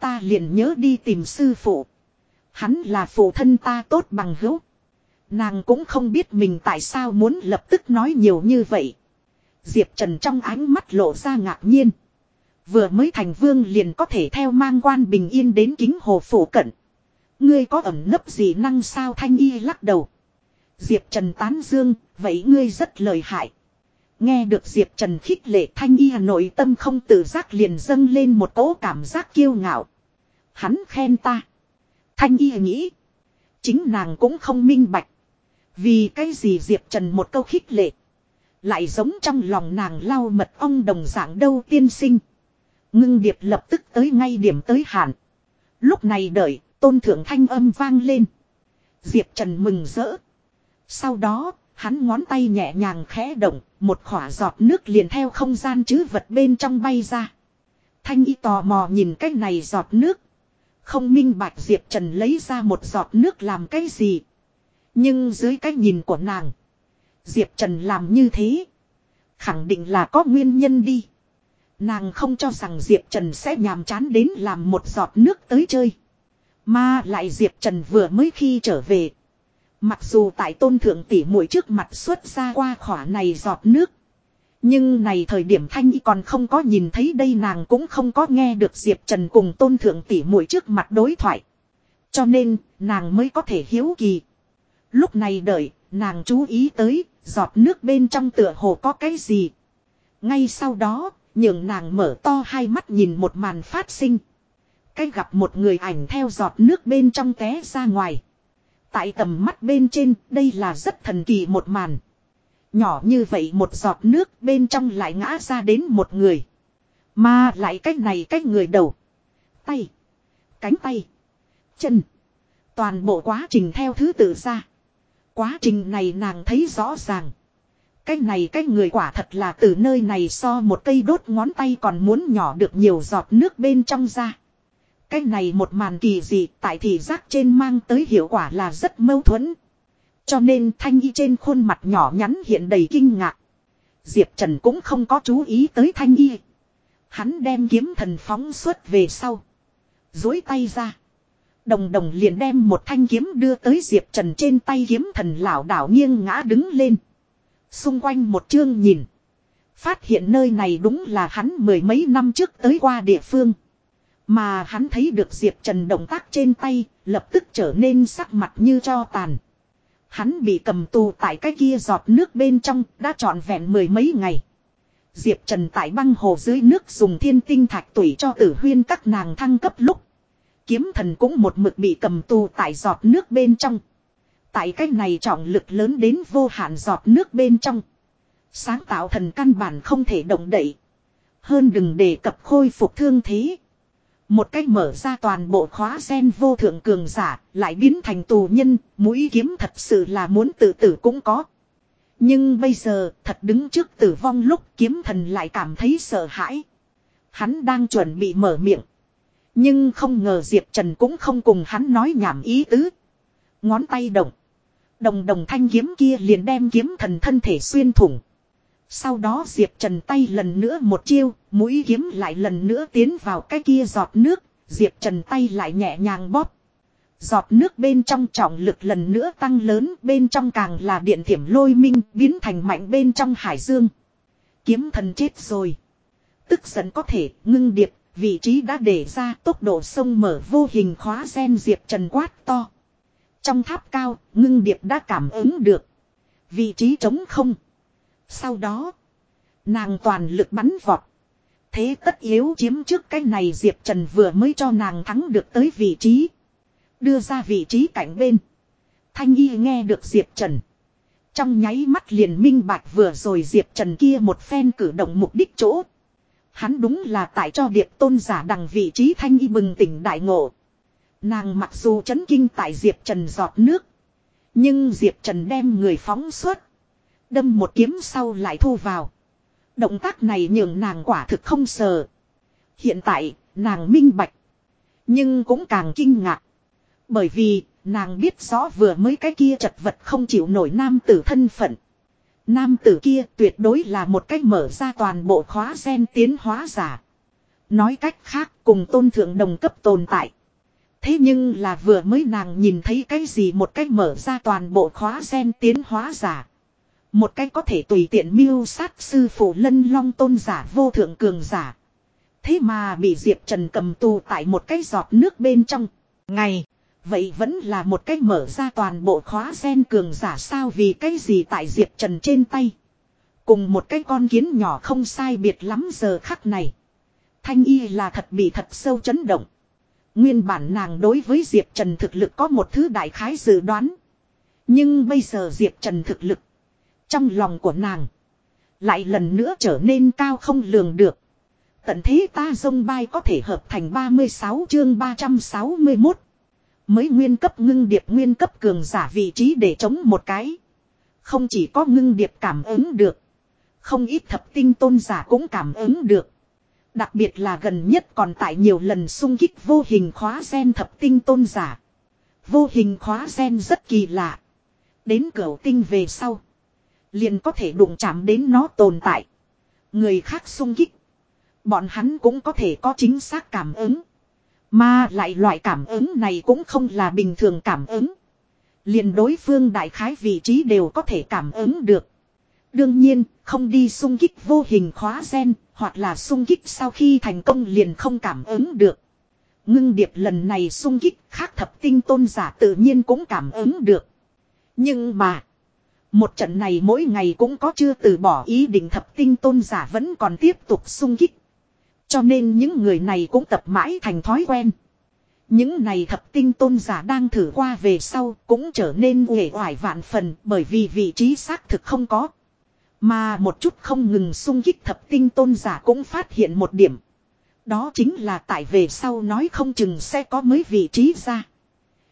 Ta liền nhớ đi tìm sư phụ. Hắn là phụ thân ta tốt bằng hữu. Nàng cũng không biết mình tại sao muốn lập tức nói nhiều như vậy. Diệp Trần trong ánh mắt lộ ra ngạc nhiên. Vừa mới thành vương liền có thể theo mang quan bình yên đến kính hồ phủ cận. Ngươi có ẩm nấp gì năng sao thanh y lắc đầu. Diệp Trần tán dương, vậy ngươi rất lời hại. Nghe được Diệp Trần khích lệ thanh y nội tâm không tự giác liền dâng lên một cỗ cảm giác kiêu ngạo. Hắn khen ta. Thanh y nghĩ. Chính nàng cũng không minh bạch. Vì cái gì Diệp Trần một câu khích lệ. Lại giống trong lòng nàng lau mật ong đồng dạng đâu tiên sinh. Ngưng điệp lập tức tới ngay điểm tới hạn. Lúc này đợi, tôn thượng thanh âm vang lên. Diệp Trần mừng rỡ. Sau đó, hắn ngón tay nhẹ nhàng khẽ động, một khỏa giọt nước liền theo không gian chứ vật bên trong bay ra. Thanh y tò mò nhìn cái này giọt nước. Không minh bạch Diệp Trần lấy ra một giọt nước làm cái gì. Nhưng dưới cái nhìn của nàng. Diệp Trần làm như thế. Khẳng định là có nguyên nhân đi. Nàng không cho rằng Diệp Trần sẽ nhàm chán đến làm một giọt nước tới chơi. Mà lại Diệp Trần vừa mới khi trở về. Mặc dù tại tôn thượng tỷ muội trước mặt xuất ra qua khỏa này giọt nước. Nhưng này thời điểm Thanh Y còn không có nhìn thấy đây nàng cũng không có nghe được Diệp Trần cùng tôn thượng tỷ muội trước mặt đối thoại. Cho nên, nàng mới có thể hiếu kỳ. Lúc này đợi, nàng chú ý tới, giọt nước bên trong tựa hồ có cái gì. Ngay sau đó, nhường nàng mở to hai mắt nhìn một màn phát sinh. Cái gặp một người ảnh theo giọt nước bên trong té ra ngoài. Tại tầm mắt bên trên, đây là rất thần kỳ một màn. Nhỏ như vậy một giọt nước bên trong lại ngã ra đến một người. Mà lại cách này cách người đầu. Tay. Cánh tay. Chân. Toàn bộ quá trình theo thứ tự ra. Quá trình này nàng thấy rõ ràng. Cái này cái người quả thật là từ nơi này so một cây đốt ngón tay còn muốn nhỏ được nhiều giọt nước bên trong ra. Cái này một màn kỳ dị, tại thị giác trên mang tới hiệu quả là rất mâu thuẫn. Cho nên thanh y trên khuôn mặt nhỏ nhắn hiện đầy kinh ngạc. Diệp Trần cũng không có chú ý tới thanh y. Hắn đem kiếm thần phóng xuất về sau. Dối tay ra. Đồng đồng liền đem một thanh kiếm đưa tới Diệp Trần trên tay kiếm thần lão đảo nghiêng ngã đứng lên. Xung quanh một chương nhìn. Phát hiện nơi này đúng là hắn mười mấy năm trước tới qua địa phương. Mà hắn thấy được Diệp Trần động tác trên tay, lập tức trở nên sắc mặt như cho tàn. Hắn bị cầm tù tại cái kia giọt nước bên trong, đã trọn vẹn mười mấy ngày. Diệp Trần tại băng hồ dưới nước dùng thiên tinh thạch tủy cho tử huyên các nàng thăng cấp lúc. Kiếm thần cũng một mực bị cầm tù tại giọt nước bên trong. Tại cái này trọng lực lớn đến vô hạn giọt nước bên trong. Sáng tạo thần căn bản không thể động đậy. Hơn đừng đề cập khôi phục thương thế. Một cách mở ra toàn bộ khóa sen vô thượng cường giả, lại biến thành tù nhân, mũi kiếm thật sự là muốn tự tử cũng có. Nhưng bây giờ, thật đứng trước tử vong lúc kiếm thần lại cảm thấy sợ hãi. Hắn đang chuẩn bị mở miệng. Nhưng không ngờ Diệp Trần cũng không cùng hắn nói nhảm ý tứ. Ngón tay động. Đồng đồng thanh kiếm kia liền đem kiếm thần thân thể xuyên thủng. Sau đó Diệp Trần tay lần nữa một chiêu, mũi kiếm lại lần nữa tiến vào cái kia giọt nước, Diệp Trần tay lại nhẹ nhàng bóp. Giọt nước bên trong trọng lực lần nữa tăng lớn, bên trong càng là điện thiểm lôi minh, biến thành mạnh bên trong hải dương. Kiếm thần chết rồi. Tức giận có thể, ngưng điệp, vị trí đã để ra tốc độ sông mở vô hình khóa sen Diệp Trần quát to. Trong tháp cao, ngưng điệp đã cảm ứng được. Vị trí trống không. Sau đó, nàng toàn lực bắn vọt. Thế tất yếu chiếm trước cái này Diệp Trần vừa mới cho nàng thắng được tới vị trí. Đưa ra vị trí cạnh bên. Thanh y nghe được Diệp Trần. Trong nháy mắt liền minh bạch vừa rồi Diệp Trần kia một phen cử động mục đích chỗ. Hắn đúng là tại cho điệp tôn giả đằng vị trí thanh y bừng tỉnh đại ngộ. Nàng mặc dù chấn kinh tại Diệp Trần giọt nước. Nhưng Diệp Trần đem người phóng suốt. Đâm một kiếm sau lại thu vào. Động tác này nhường nàng quả thực không sờ. Hiện tại, nàng minh bạch. Nhưng cũng càng kinh ngạc. Bởi vì, nàng biết rõ vừa mới cái kia chật vật không chịu nổi nam tử thân phận. Nam tử kia tuyệt đối là một cách mở ra toàn bộ khóa gen tiến hóa giả. Nói cách khác cùng tôn thượng đồng cấp tồn tại. Thế nhưng là vừa mới nàng nhìn thấy cái gì một cách mở ra toàn bộ khóa gen tiến hóa giả. Một cách có thể tùy tiện miêu sát sư phụ lân long tôn giả vô thượng cường giả. Thế mà bị Diệp Trần cầm tù tại một cái giọt nước bên trong. Ngày. Vậy vẫn là một cách mở ra toàn bộ khóa sen cường giả sao vì cái gì tại Diệp Trần trên tay. Cùng một cái con kiến nhỏ không sai biệt lắm giờ khắc này. Thanh y là thật bị thật sâu chấn động. Nguyên bản nàng đối với Diệp Trần thực lực có một thứ đại khái dự đoán. Nhưng bây giờ Diệp Trần thực lực. Trong lòng của nàng. Lại lần nữa trở nên cao không lường được. Tận thế ta dông bay có thể hợp thành 36 chương 361. Mới nguyên cấp ngưng điệp nguyên cấp cường giả vị trí để chống một cái. Không chỉ có ngưng điệp cảm ứng được. Không ít thập tinh tôn giả cũng cảm ứng được. Đặc biệt là gần nhất còn tại nhiều lần xung kích vô hình khóa sen thập tinh tôn giả. Vô hình khóa sen rất kỳ lạ. Đến cửa tinh về sau. Liền có thể đụng chạm đến nó tồn tại. Người khác xung kích. Bọn hắn cũng có thể có chính xác cảm ứng. Mà lại loại cảm ứng này cũng không là bình thường cảm ứng. liền đối phương đại khái vị trí đều có thể cảm ứng được. Đương nhiên, không đi xung kích vô hình khóa gen, hoặc là xung kích sau khi thành công liền không cảm ứng được. Ngưng điệp lần này xung kích khác thập tinh tôn giả tự nhiên cũng cảm ứng được. Nhưng mà, một trận này mỗi ngày cũng có chưa từ bỏ ý định thập tinh tôn giả vẫn còn tiếp tục sung kích. Cho nên những người này cũng tập mãi thành thói quen. Những này thập tinh tôn giả đang thử qua về sau cũng trở nên uể oải vạn phần bởi vì vị trí xác thực không có. Mà một chút không ngừng sung kích thập tinh tôn giả cũng phát hiện một điểm. Đó chính là tại về sau nói không chừng sẽ có mới vị trí ra.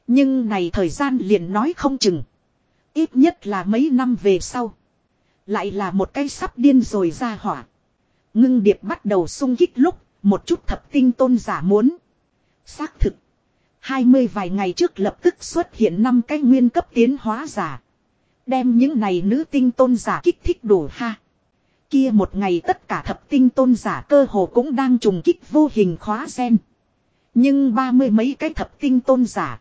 Nhưng này thời gian liền nói không chừng. Ít nhất là mấy năm về sau. Lại là một cái sắp điên rồi ra hỏa. Ngưng điệp bắt đầu sung kích lúc, một chút thập tinh tôn giả muốn. Xác thực. hai mươi vài ngày trước lập tức xuất hiện năm cái nguyên cấp tiến hóa giả. Đem những này nữ tinh tôn giả kích thích đủ ha. Kia một ngày tất cả thập tinh tôn giả cơ hồ cũng đang trùng kích vô hình khóa sen. Nhưng ba mươi mấy cái thập tinh tôn giả.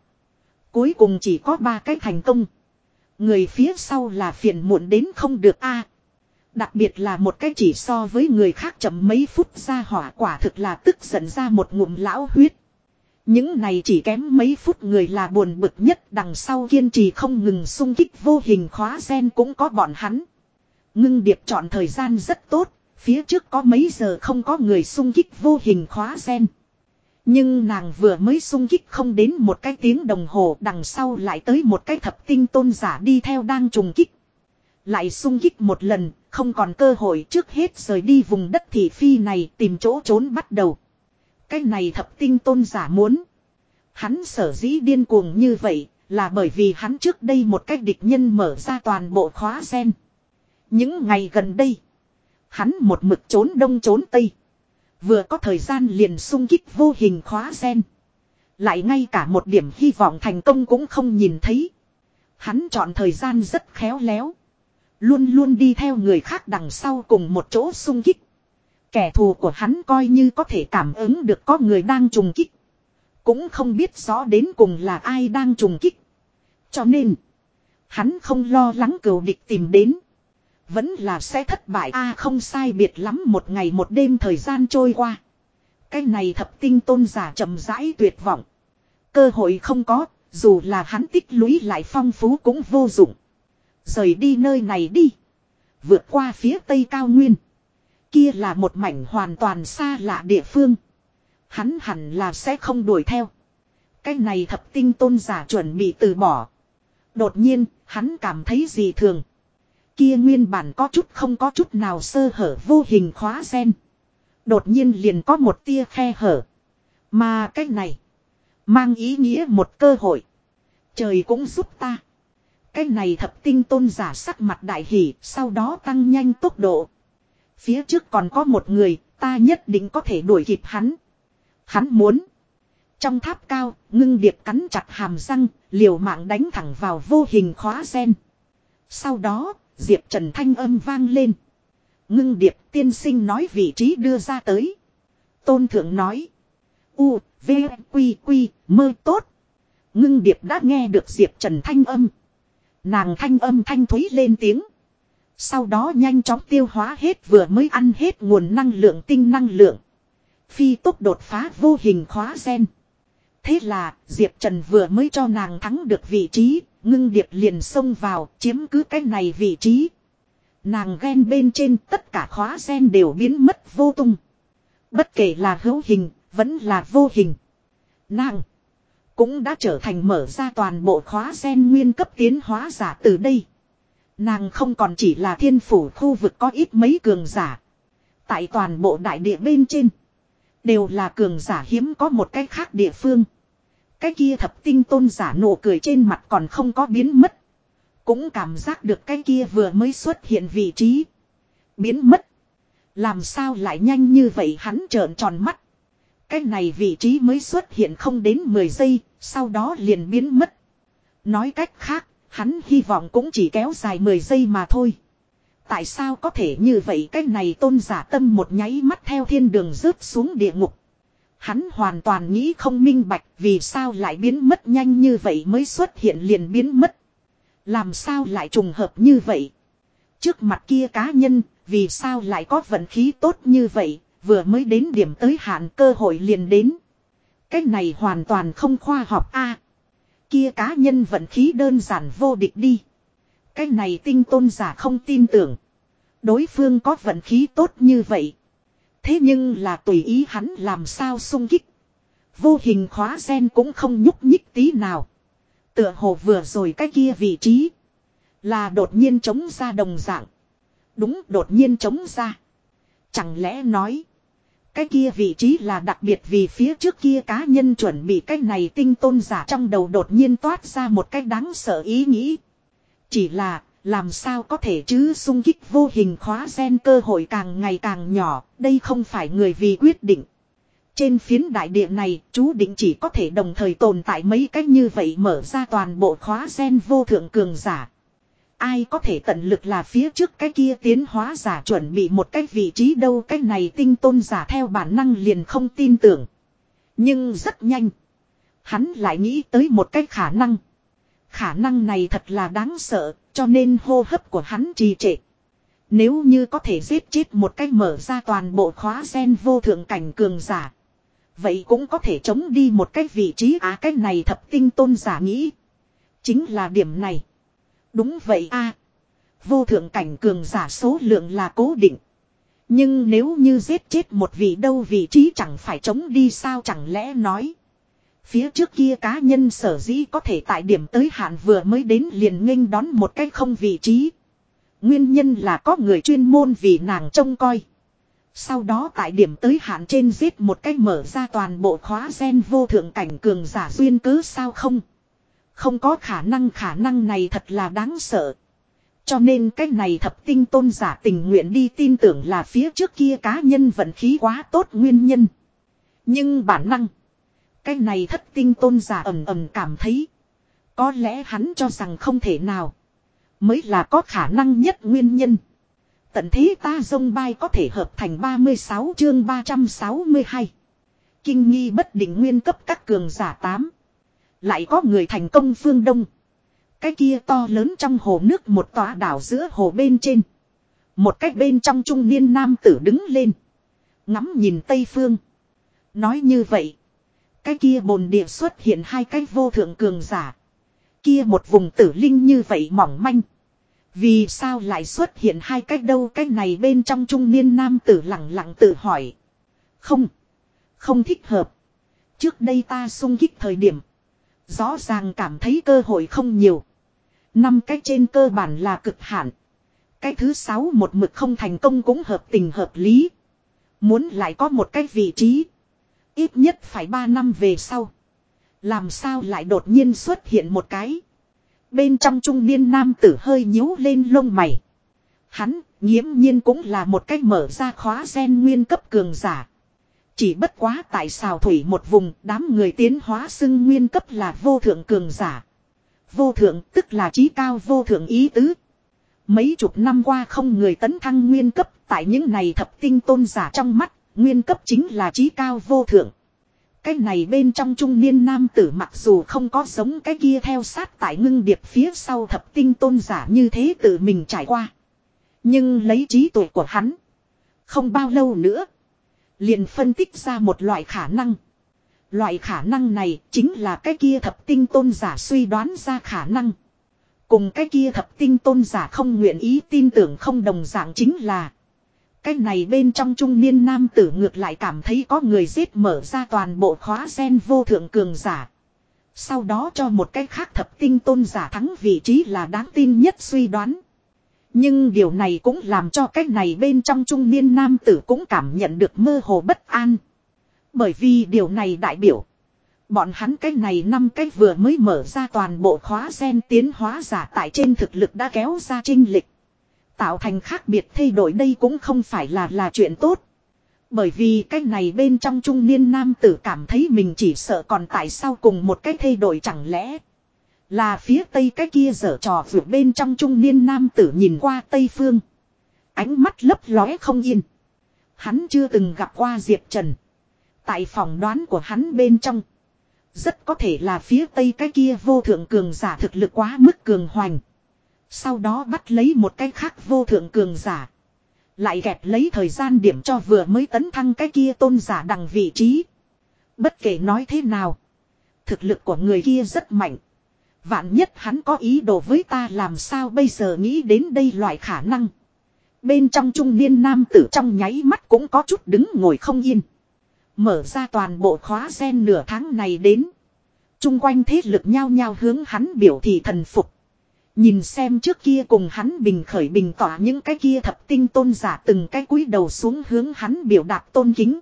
Cuối cùng chỉ có ba cái thành công. Người phía sau là phiền muộn đến không được a. Đặc biệt là một cái chỉ so với người khác chậm mấy phút ra hỏa quả thực là tức giận ra một ngụm lão huyết. Những này chỉ kém mấy phút người là buồn bực nhất đằng sau kiên trì không ngừng sung kích vô hình khóa sen cũng có bọn hắn. Ngưng điệp chọn thời gian rất tốt, phía trước có mấy giờ không có người sung kích vô hình khóa sen. Nhưng nàng vừa mới sung kích không đến một cái tiếng đồng hồ đằng sau lại tới một cái thập tinh tôn giả đi theo đang trùng kích. Lại sung kích một lần, không còn cơ hội trước hết rời đi vùng đất thị phi này tìm chỗ trốn bắt đầu. Cái này thập tinh tôn giả muốn. Hắn sở dĩ điên cuồng như vậy là bởi vì hắn trước đây một cách địch nhân mở ra toàn bộ khóa sen. Những ngày gần đây, hắn một mực trốn đông trốn tây. Vừa có thời gian liền sung kích vô hình khóa sen. Lại ngay cả một điểm hy vọng thành công cũng không nhìn thấy. Hắn chọn thời gian rất khéo léo. Luôn luôn đi theo người khác đằng sau cùng một chỗ sung kích. Kẻ thù của hắn coi như có thể cảm ứng được có người đang trùng kích. Cũng không biết rõ đến cùng là ai đang trùng kích. Cho nên, hắn không lo lắng cừu địch tìm đến. Vẫn là sẽ thất bại a không sai biệt lắm một ngày một đêm thời gian trôi qua. Cái này thập tinh tôn giả chậm rãi tuyệt vọng. Cơ hội không có, dù là hắn tích lũy lại phong phú cũng vô dụng. Rời đi nơi này đi. Vượt qua phía tây cao nguyên. Kia là một mảnh hoàn toàn xa lạ địa phương. Hắn hẳn là sẽ không đuổi theo. Cái này thập tinh tôn giả chuẩn bị từ bỏ. Đột nhiên, hắn cảm thấy gì thường. Kia nguyên bản có chút không có chút nào sơ hở vô hình khóa sen. Đột nhiên liền có một tia khe hở. Mà cái này. Mang ý nghĩa một cơ hội. Trời cũng giúp ta. Cái này thập tinh tôn giả sắc mặt đại hỷ. Sau đó tăng nhanh tốc độ. Phía trước còn có một người. Ta nhất định có thể đuổi kịp hắn. Hắn muốn. Trong tháp cao, ngưng điệp cắn chặt hàm răng, liều mạng đánh thẳng vào vô hình khóa sen. Sau đó, Diệp Trần thanh âm vang lên. Ngưng điệp tiên sinh nói vị trí đưa ra tới. Tôn thượng nói. U, V, Quy, Quy, mơ tốt. Ngưng điệp đã nghe được Diệp Trần thanh âm. Nàng thanh âm thanh thúy lên tiếng. Sau đó nhanh chóng tiêu hóa hết vừa mới ăn hết nguồn năng lượng tinh năng lượng. Phi tốc đột phá vô hình khóa gen. Thế là Diệp Trần vừa mới cho nàng thắng được vị trí, ngưng điệp liền xông vào chiếm cứ cái này vị trí. Nàng ghen bên trên tất cả khóa sen đều biến mất vô tung. Bất kể là hữu hình, vẫn là vô hình. Nàng cũng đã trở thành mở ra toàn bộ khóa sen nguyên cấp tiến hóa giả từ đây. Nàng không còn chỉ là thiên phủ khu vực có ít mấy cường giả. Tại toàn bộ đại địa bên trên. Đều là cường giả hiếm có một cách khác địa phương. Cái kia thập tinh tôn giả nụ cười trên mặt còn không có biến mất. Cũng cảm giác được cái kia vừa mới xuất hiện vị trí. Biến mất. Làm sao lại nhanh như vậy hắn trợn tròn mắt. Cái này vị trí mới xuất hiện không đến 10 giây, sau đó liền biến mất. Nói cách khác, hắn hy vọng cũng chỉ kéo dài 10 giây mà thôi. Tại sao có thể như vậy cái này tôn giả tâm một nháy mắt theo thiên đường rớt xuống địa ngục. Hắn hoàn toàn nghĩ không minh bạch vì sao lại biến mất nhanh như vậy mới xuất hiện liền biến mất. Làm sao lại trùng hợp như vậy. Trước mặt kia cá nhân, vì sao lại có vận khí tốt như vậy, vừa mới đến điểm tới hạn cơ hội liền đến. Cái này hoàn toàn không khoa học a. kia cá nhân vận khí đơn giản vô địch đi. Cái này tinh tôn giả không tin tưởng. Đối phương có vận khí tốt như vậy. Thế nhưng là tùy ý hắn làm sao sung kích. Vô hình khóa sen cũng không nhúc nhích tí nào. Tựa hồ vừa rồi cái kia vị trí. Là đột nhiên chống ra đồng dạng. Đúng, đột nhiên chống ra. Chẳng lẽ nói. Cái kia vị trí là đặc biệt vì phía trước kia cá nhân chuẩn bị cái này tinh tôn giả trong đầu đột nhiên toát ra một cái đáng sợ ý nghĩ. Chỉ là làm sao có thể chứ sung kích vô hình khóa gen cơ hội càng ngày càng nhỏ, đây không phải người vì quyết định. Trên phiến đại địa này, chú định chỉ có thể đồng thời tồn tại mấy cách như vậy mở ra toàn bộ khóa gen vô thượng cường giả. Ai có thể tận lực là phía trước cái kia tiến hóa giả chuẩn bị một cái vị trí đâu cái này tinh tôn giả theo bản năng liền không tin tưởng. Nhưng rất nhanh. Hắn lại nghĩ tới một cái khả năng. Khả năng này thật là đáng sợ, cho nên hô hấp của hắn trì trệ. Nếu như có thể giết chết một cách mở ra toàn bộ khóa sen vô thượng cảnh cường giả. Vậy cũng có thể chống đi một cái vị trí á à, cái này thập tinh tôn giả nghĩ. Chính là điểm này. Đúng vậy a Vô thượng cảnh cường giả số lượng là cố định. Nhưng nếu như giết chết một vị đâu vị trí chẳng phải chống đi sao chẳng lẽ nói. Phía trước kia cá nhân sở dĩ có thể tại điểm tới hạn vừa mới đến liền nghênh đón một cách không vị trí. Nguyên nhân là có người chuyên môn vì nàng trông coi. Sau đó tại điểm tới hạn trên giết một cách mở ra toàn bộ khóa gen vô thượng cảnh cường giả duyên cứ sao không. Không có khả năng khả năng này thật là đáng sợ. Cho nên cách này thập tinh tôn giả tình nguyện đi tin tưởng là phía trước kia cá nhân vận khí quá tốt nguyên nhân. Nhưng bản năng. Cái này thất tinh tôn giả ầm ầm cảm thấy. Có lẽ hắn cho rằng không thể nào. Mới là có khả năng nhất nguyên nhân. Tận thế ta dông bay có thể hợp thành 36 chương 362. Kinh nghi bất định nguyên cấp các cường giả 8. Lại có người thành công phương Đông. Cái kia to lớn trong hồ nước một tòa đảo giữa hồ bên trên. Một cách bên trong trung niên nam tử đứng lên. Ngắm nhìn Tây Phương. Nói như vậy. Cái kia bồn địa xuất hiện hai cái vô thượng cường giả. Kia một vùng tử linh như vậy mỏng manh. Vì sao lại xuất hiện hai cách đâu cái này bên trong trung niên nam tử lặng lặng tự hỏi. Không. Không thích hợp. Trước đây ta sung kích thời điểm. Rõ ràng cảm thấy cơ hội không nhiều. Năm cách trên cơ bản là cực hạn. Cái thứ sáu một mực không thành công cũng hợp tình hợp lý. Muốn lại có một cái vị trí. Ít nhất phải ba năm về sau. Làm sao lại đột nhiên xuất hiện một cái. Bên trong trung niên nam tử hơi nhíu lên lông mày. Hắn, nghiễm nhiên cũng là một cách mở ra khóa gen nguyên cấp cường giả. Chỉ bất quá tại xào thủy một vùng đám người tiến hóa xưng nguyên cấp là vô thượng cường giả. Vô thượng tức là trí cao vô thượng ý tứ. Mấy chục năm qua không người tấn thăng nguyên cấp tại những này thập tinh tôn giả trong mắt, nguyên cấp chính là trí cao vô thượng. Cái này bên trong trung niên nam tử mặc dù không có giống cái kia theo sát tại ngưng điệp phía sau thập tinh tôn giả như thế tự mình trải qua. Nhưng lấy trí tuệ của hắn. Không bao lâu nữa. Liền phân tích ra một loại khả năng. Loại khả năng này chính là cái kia thập tinh tôn giả suy đoán ra khả năng. Cùng cái kia thập tinh tôn giả không nguyện ý tin tưởng không đồng dạng chính là. Cái này bên trong trung niên nam tử ngược lại cảm thấy có người giết mở ra toàn bộ khóa sen vô thượng cường giả. Sau đó cho một cái khác thập tinh tôn giả thắng vị trí là đáng tin nhất suy đoán. Nhưng điều này cũng làm cho cái này bên trong trung niên nam tử cũng cảm nhận được mơ hồ bất an. Bởi vì điều này đại biểu. Bọn hắn cái này năm cái vừa mới mở ra toàn bộ khóa sen tiến hóa giả tại trên thực lực đã kéo ra trinh lịch. Tạo thành khác biệt thay đổi đây cũng không phải là là chuyện tốt. Bởi vì cái này bên trong trung niên nam tử cảm thấy mình chỉ sợ còn tại sao cùng một cái thay đổi chẳng lẽ. Là phía tây cái kia dở trò vượt bên trong trung niên nam tử nhìn qua tây phương. Ánh mắt lấp lóe không yên. Hắn chưa từng gặp qua Diệp Trần. Tại phòng đoán của hắn bên trong. Rất có thể là phía tây cái kia vô thượng cường giả thực lực quá mức cường hoành. Sau đó bắt lấy một cái khác vô thượng cường giả. Lại kẹp lấy thời gian điểm cho vừa mới tấn thăng cái kia tôn giả đằng vị trí. Bất kể nói thế nào. Thực lực của người kia rất mạnh. Vạn nhất hắn có ý đồ với ta làm sao bây giờ nghĩ đến đây loại khả năng. Bên trong trung niên nam tử trong nháy mắt cũng có chút đứng ngồi không yên. Mở ra toàn bộ khóa sen nửa tháng này đến. Trung quanh thế lực nhao nhao hướng hắn biểu thị thần phục. Nhìn xem trước kia cùng hắn bình khởi bình tỏa những cái kia thập tinh tôn giả từng cái cúi đầu xuống hướng hắn biểu đạt tôn kính.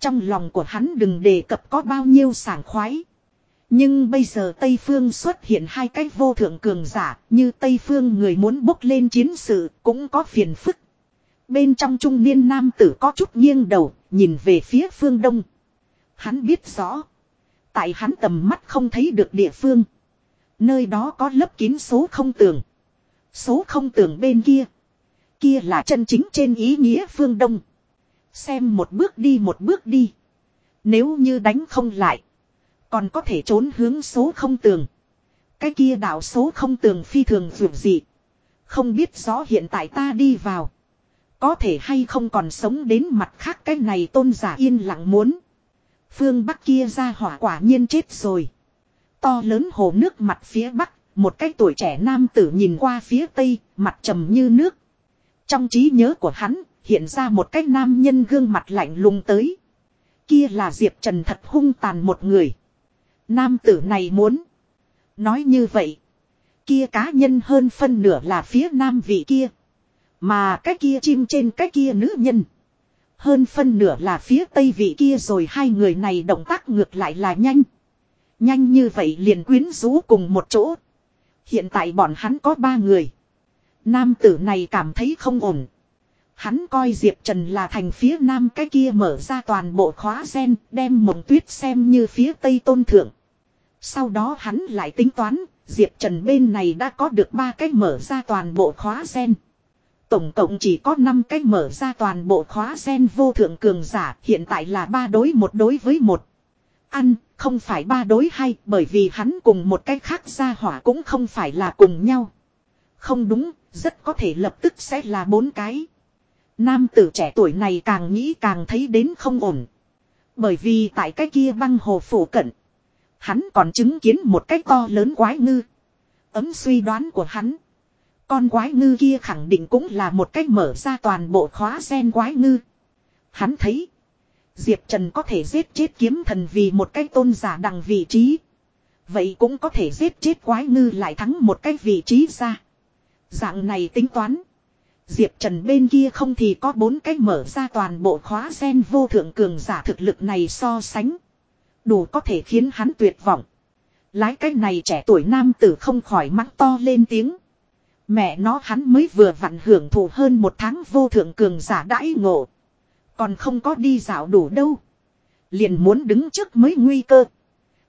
Trong lòng của hắn đừng đề cập có bao nhiêu sảng khoái. Nhưng bây giờ Tây Phương xuất hiện hai cách vô thượng cường giả, như Tây Phương người muốn bốc lên chiến sự, cũng có phiền phức. Bên trong trung niên nam tử có chút nghiêng đầu, nhìn về phía phương đông. Hắn biết rõ. Tại hắn tầm mắt không thấy được địa phương. Nơi đó có lớp kín số không tường. Số không tường bên kia. Kia là chân chính trên ý nghĩa phương đông. Xem một bước đi một bước đi. Nếu như đánh không lại. Còn có thể trốn hướng số không tường. Cái kia đảo số không tường phi thường vượt dị. Không biết rõ hiện tại ta đi vào. Có thể hay không còn sống đến mặt khác cái này tôn giả yên lặng muốn. Phương Bắc kia ra hỏa quả nhiên chết rồi. To lớn hồ nước mặt phía Bắc, một cái tuổi trẻ nam tử nhìn qua phía Tây, mặt trầm như nước. Trong trí nhớ của hắn, hiện ra một cái nam nhân gương mặt lạnh lùng tới. Kia là Diệp Trần thật hung tàn một người. Nam tử này muốn. Nói như vậy. Kia cá nhân hơn phân nửa là phía nam vị kia. Mà cái kia chim trên cái kia nữ nhân. Hơn phân nửa là phía tây vị kia rồi hai người này động tác ngược lại là nhanh. Nhanh như vậy liền quyến rũ cùng một chỗ. Hiện tại bọn hắn có ba người. Nam tử này cảm thấy không ổn. Hắn coi Diệp Trần là thành phía nam cái kia mở ra toàn bộ khóa sen, đem mộng tuyết xem như phía tây tôn thượng. Sau đó hắn lại tính toán, Diệp Trần bên này đã có được ba cái mở ra toàn bộ khóa sen. Tổng cộng chỉ có 5 cái mở ra toàn bộ khóa sen vô thượng cường giả, hiện tại là ba đối một đối với một. Ăn, không phải ba đối hay, bởi vì hắn cùng một cái khác ra hỏa cũng không phải là cùng nhau. Không đúng, rất có thể lập tức sẽ là bốn cái. Nam tử trẻ tuổi này càng nghĩ càng thấy đến không ổn. Bởi vì tại cái kia băng hồ phủ cận. Hắn còn chứng kiến một cái to lớn quái ngư. Ấm suy đoán của hắn. Con quái ngư kia khẳng định cũng là một cách mở ra toàn bộ khóa sen quái ngư. Hắn thấy. Diệp Trần có thể giết chết kiếm thần vì một cái tôn giả đằng vị trí. Vậy cũng có thể giết chết quái ngư lại thắng một cái vị trí ra. Dạng này tính toán. Diệp Trần bên kia không thì có bốn cách mở ra toàn bộ khóa sen vô thượng cường giả thực lực này so sánh. Đủ có thể khiến hắn tuyệt vọng. Lái cách này trẻ tuổi nam tử không khỏi mắng to lên tiếng. Mẹ nó hắn mới vừa vặn hưởng thụ hơn một tháng vô thượng cường giả đãi ngộ. Còn không có đi dạo đủ đâu. Liền muốn đứng trước mới nguy cơ.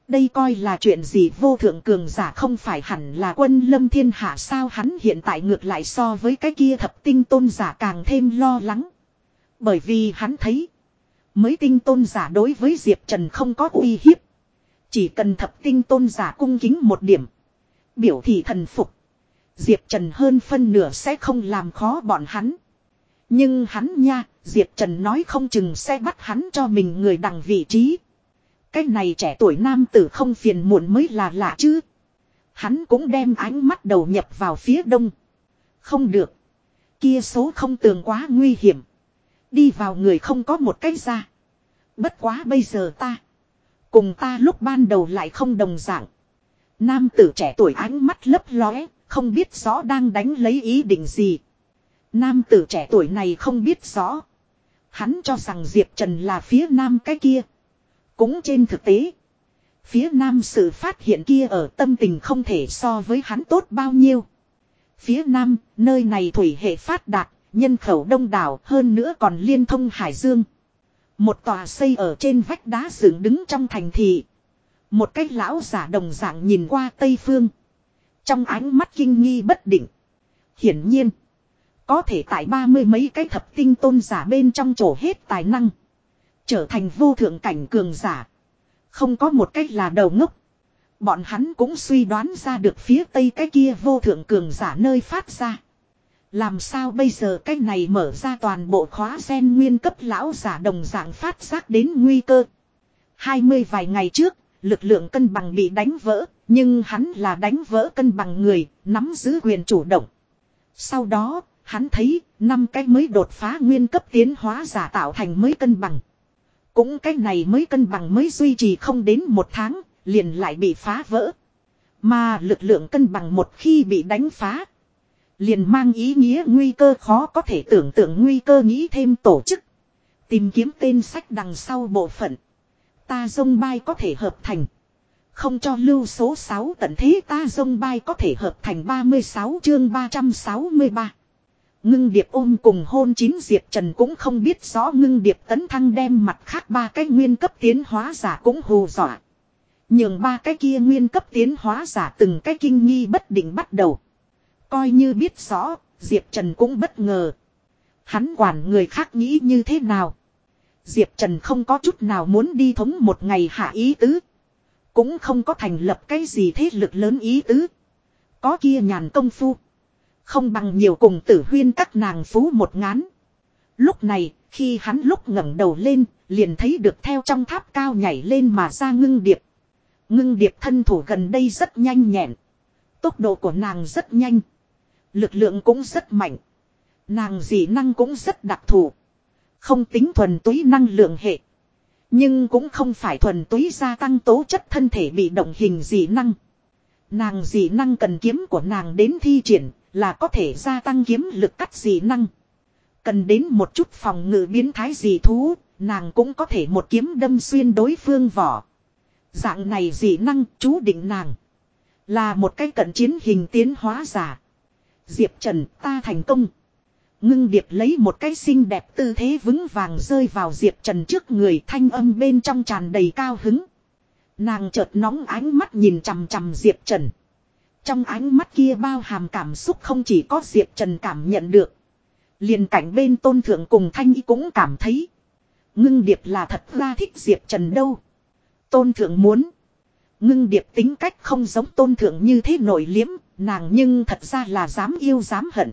Đây coi là chuyện gì vô thượng cường giả không phải hẳn là quân lâm thiên hạ sao hắn hiện tại ngược lại so với cái kia thập tinh tôn giả càng thêm lo lắng. Bởi vì hắn thấy. Mới tinh tôn giả đối với Diệp Trần không có uy hiếp. Chỉ cần thập tinh tôn giả cung kính một điểm. Biểu thị thần phục. Diệp Trần hơn phân nửa sẽ không làm khó bọn hắn. Nhưng hắn nha, Diệp Trần nói không chừng sẽ bắt hắn cho mình người đằng vị trí. Cái này trẻ tuổi nam tử không phiền muộn mới là lạ chứ. Hắn cũng đem ánh mắt đầu nhập vào phía đông. Không được. Kia số không tường quá nguy hiểm. Đi vào người không có một cái ra. Bất quá bây giờ ta. Cùng ta lúc ban đầu lại không đồng dạng. Nam tử trẻ tuổi ánh mắt lấp lóe, không biết rõ đang đánh lấy ý định gì. Nam tử trẻ tuổi này không biết rõ. Hắn cho rằng Diệp Trần là phía nam cái kia. Cũng trên thực tế. Phía nam sự phát hiện kia ở tâm tình không thể so với hắn tốt bao nhiêu. Phía nam, nơi này thủy hệ phát đạt, nhân khẩu đông đảo hơn nữa còn liên thông Hải Dương. Một tòa xây ở trên vách đá dựng đứng trong thành thị. Một cái lão giả đồng dạng nhìn qua Tây Phương. Trong ánh mắt kinh nghi bất định. Hiển nhiên. Có thể tại ba mươi mấy cái thập tinh tôn giả bên trong chỗ hết tài năng. Trở thành vô thượng cảnh cường giả. Không có một cách là đầu ngốc. Bọn hắn cũng suy đoán ra được phía tây cái kia vô thượng cường giả nơi phát ra. Làm sao bây giờ cái này mở ra toàn bộ khóa gen nguyên cấp lão giả đồng dạng phát giác đến nguy cơ. Hai mươi vài ngày trước, lực lượng cân bằng bị đánh vỡ, Nhưng hắn là đánh vỡ cân bằng người, nắm giữ quyền chủ động. Sau đó, hắn thấy, năm cái mới đột phá nguyên cấp tiến hóa giả tạo thành mới cân bằng. Cũng cái này mới cân bằng mới duy trì không đến một tháng, liền lại bị phá vỡ. Mà lực lượng cân bằng một khi bị đánh phá. Liền mang ý nghĩa nguy cơ khó có thể tưởng tượng nguy cơ nghĩ thêm tổ chức. Tìm kiếm tên sách đằng sau bộ phận. Ta dông bay có thể hợp thành. Không cho lưu số 6 tận thế ta dông bay có thể hợp thành 36 chương 363. Ngưng điệp ôm cùng hôn chín diệp trần cũng không biết rõ ngưng điệp tấn thăng đem mặt khác ba cái nguyên cấp tiến hóa giả cũng hù dọa. nhưng ba cái kia nguyên cấp tiến hóa giả từng cái kinh nghi bất định bắt đầu. Coi như biết rõ, Diệp Trần cũng bất ngờ. Hắn quản người khác nghĩ như thế nào. Diệp Trần không có chút nào muốn đi thống một ngày hạ ý tứ. Cũng không có thành lập cái gì thế lực lớn ý tứ. Có kia nhàn công phu. Không bằng nhiều cùng tử huyên các nàng phú một ngán. Lúc này, khi hắn lúc ngẩng đầu lên, liền thấy được theo trong tháp cao nhảy lên mà ra ngưng điệp. Ngưng điệp thân thủ gần đây rất nhanh nhẹn. Tốc độ của nàng rất nhanh. Lực lượng cũng rất mạnh. Nàng dị năng cũng rất đặc thù. Không tính thuần túy năng lượng hệ. Nhưng cũng không phải thuần túy gia tăng tố chất thân thể bị động hình dị năng. Nàng dị năng cần kiếm của nàng đến thi triển là có thể gia tăng kiếm lực cắt dị năng. Cần đến một chút phòng ngự biến thái dị thú, nàng cũng có thể một kiếm đâm xuyên đối phương vỏ. Dạng này dị năng chú định nàng. Là một cái cận chiến hình tiến hóa giả. Diệp Trần ta thành công. Ngưng điệp lấy một cái xinh đẹp tư thế vững vàng rơi vào Diệp Trần trước người thanh âm bên trong tràn đầy cao hứng. Nàng chợt nóng ánh mắt nhìn chằm chằm Diệp Trần. Trong ánh mắt kia bao hàm cảm xúc không chỉ có Diệp Trần cảm nhận được. liền cảnh bên tôn thượng cùng thanh y cũng cảm thấy. Ngưng điệp là thật ra thích Diệp Trần đâu. Tôn thượng muốn. Ngưng điệp tính cách không giống tôn thượng như thế nổi liếm, nàng nhưng thật ra là dám yêu dám hận.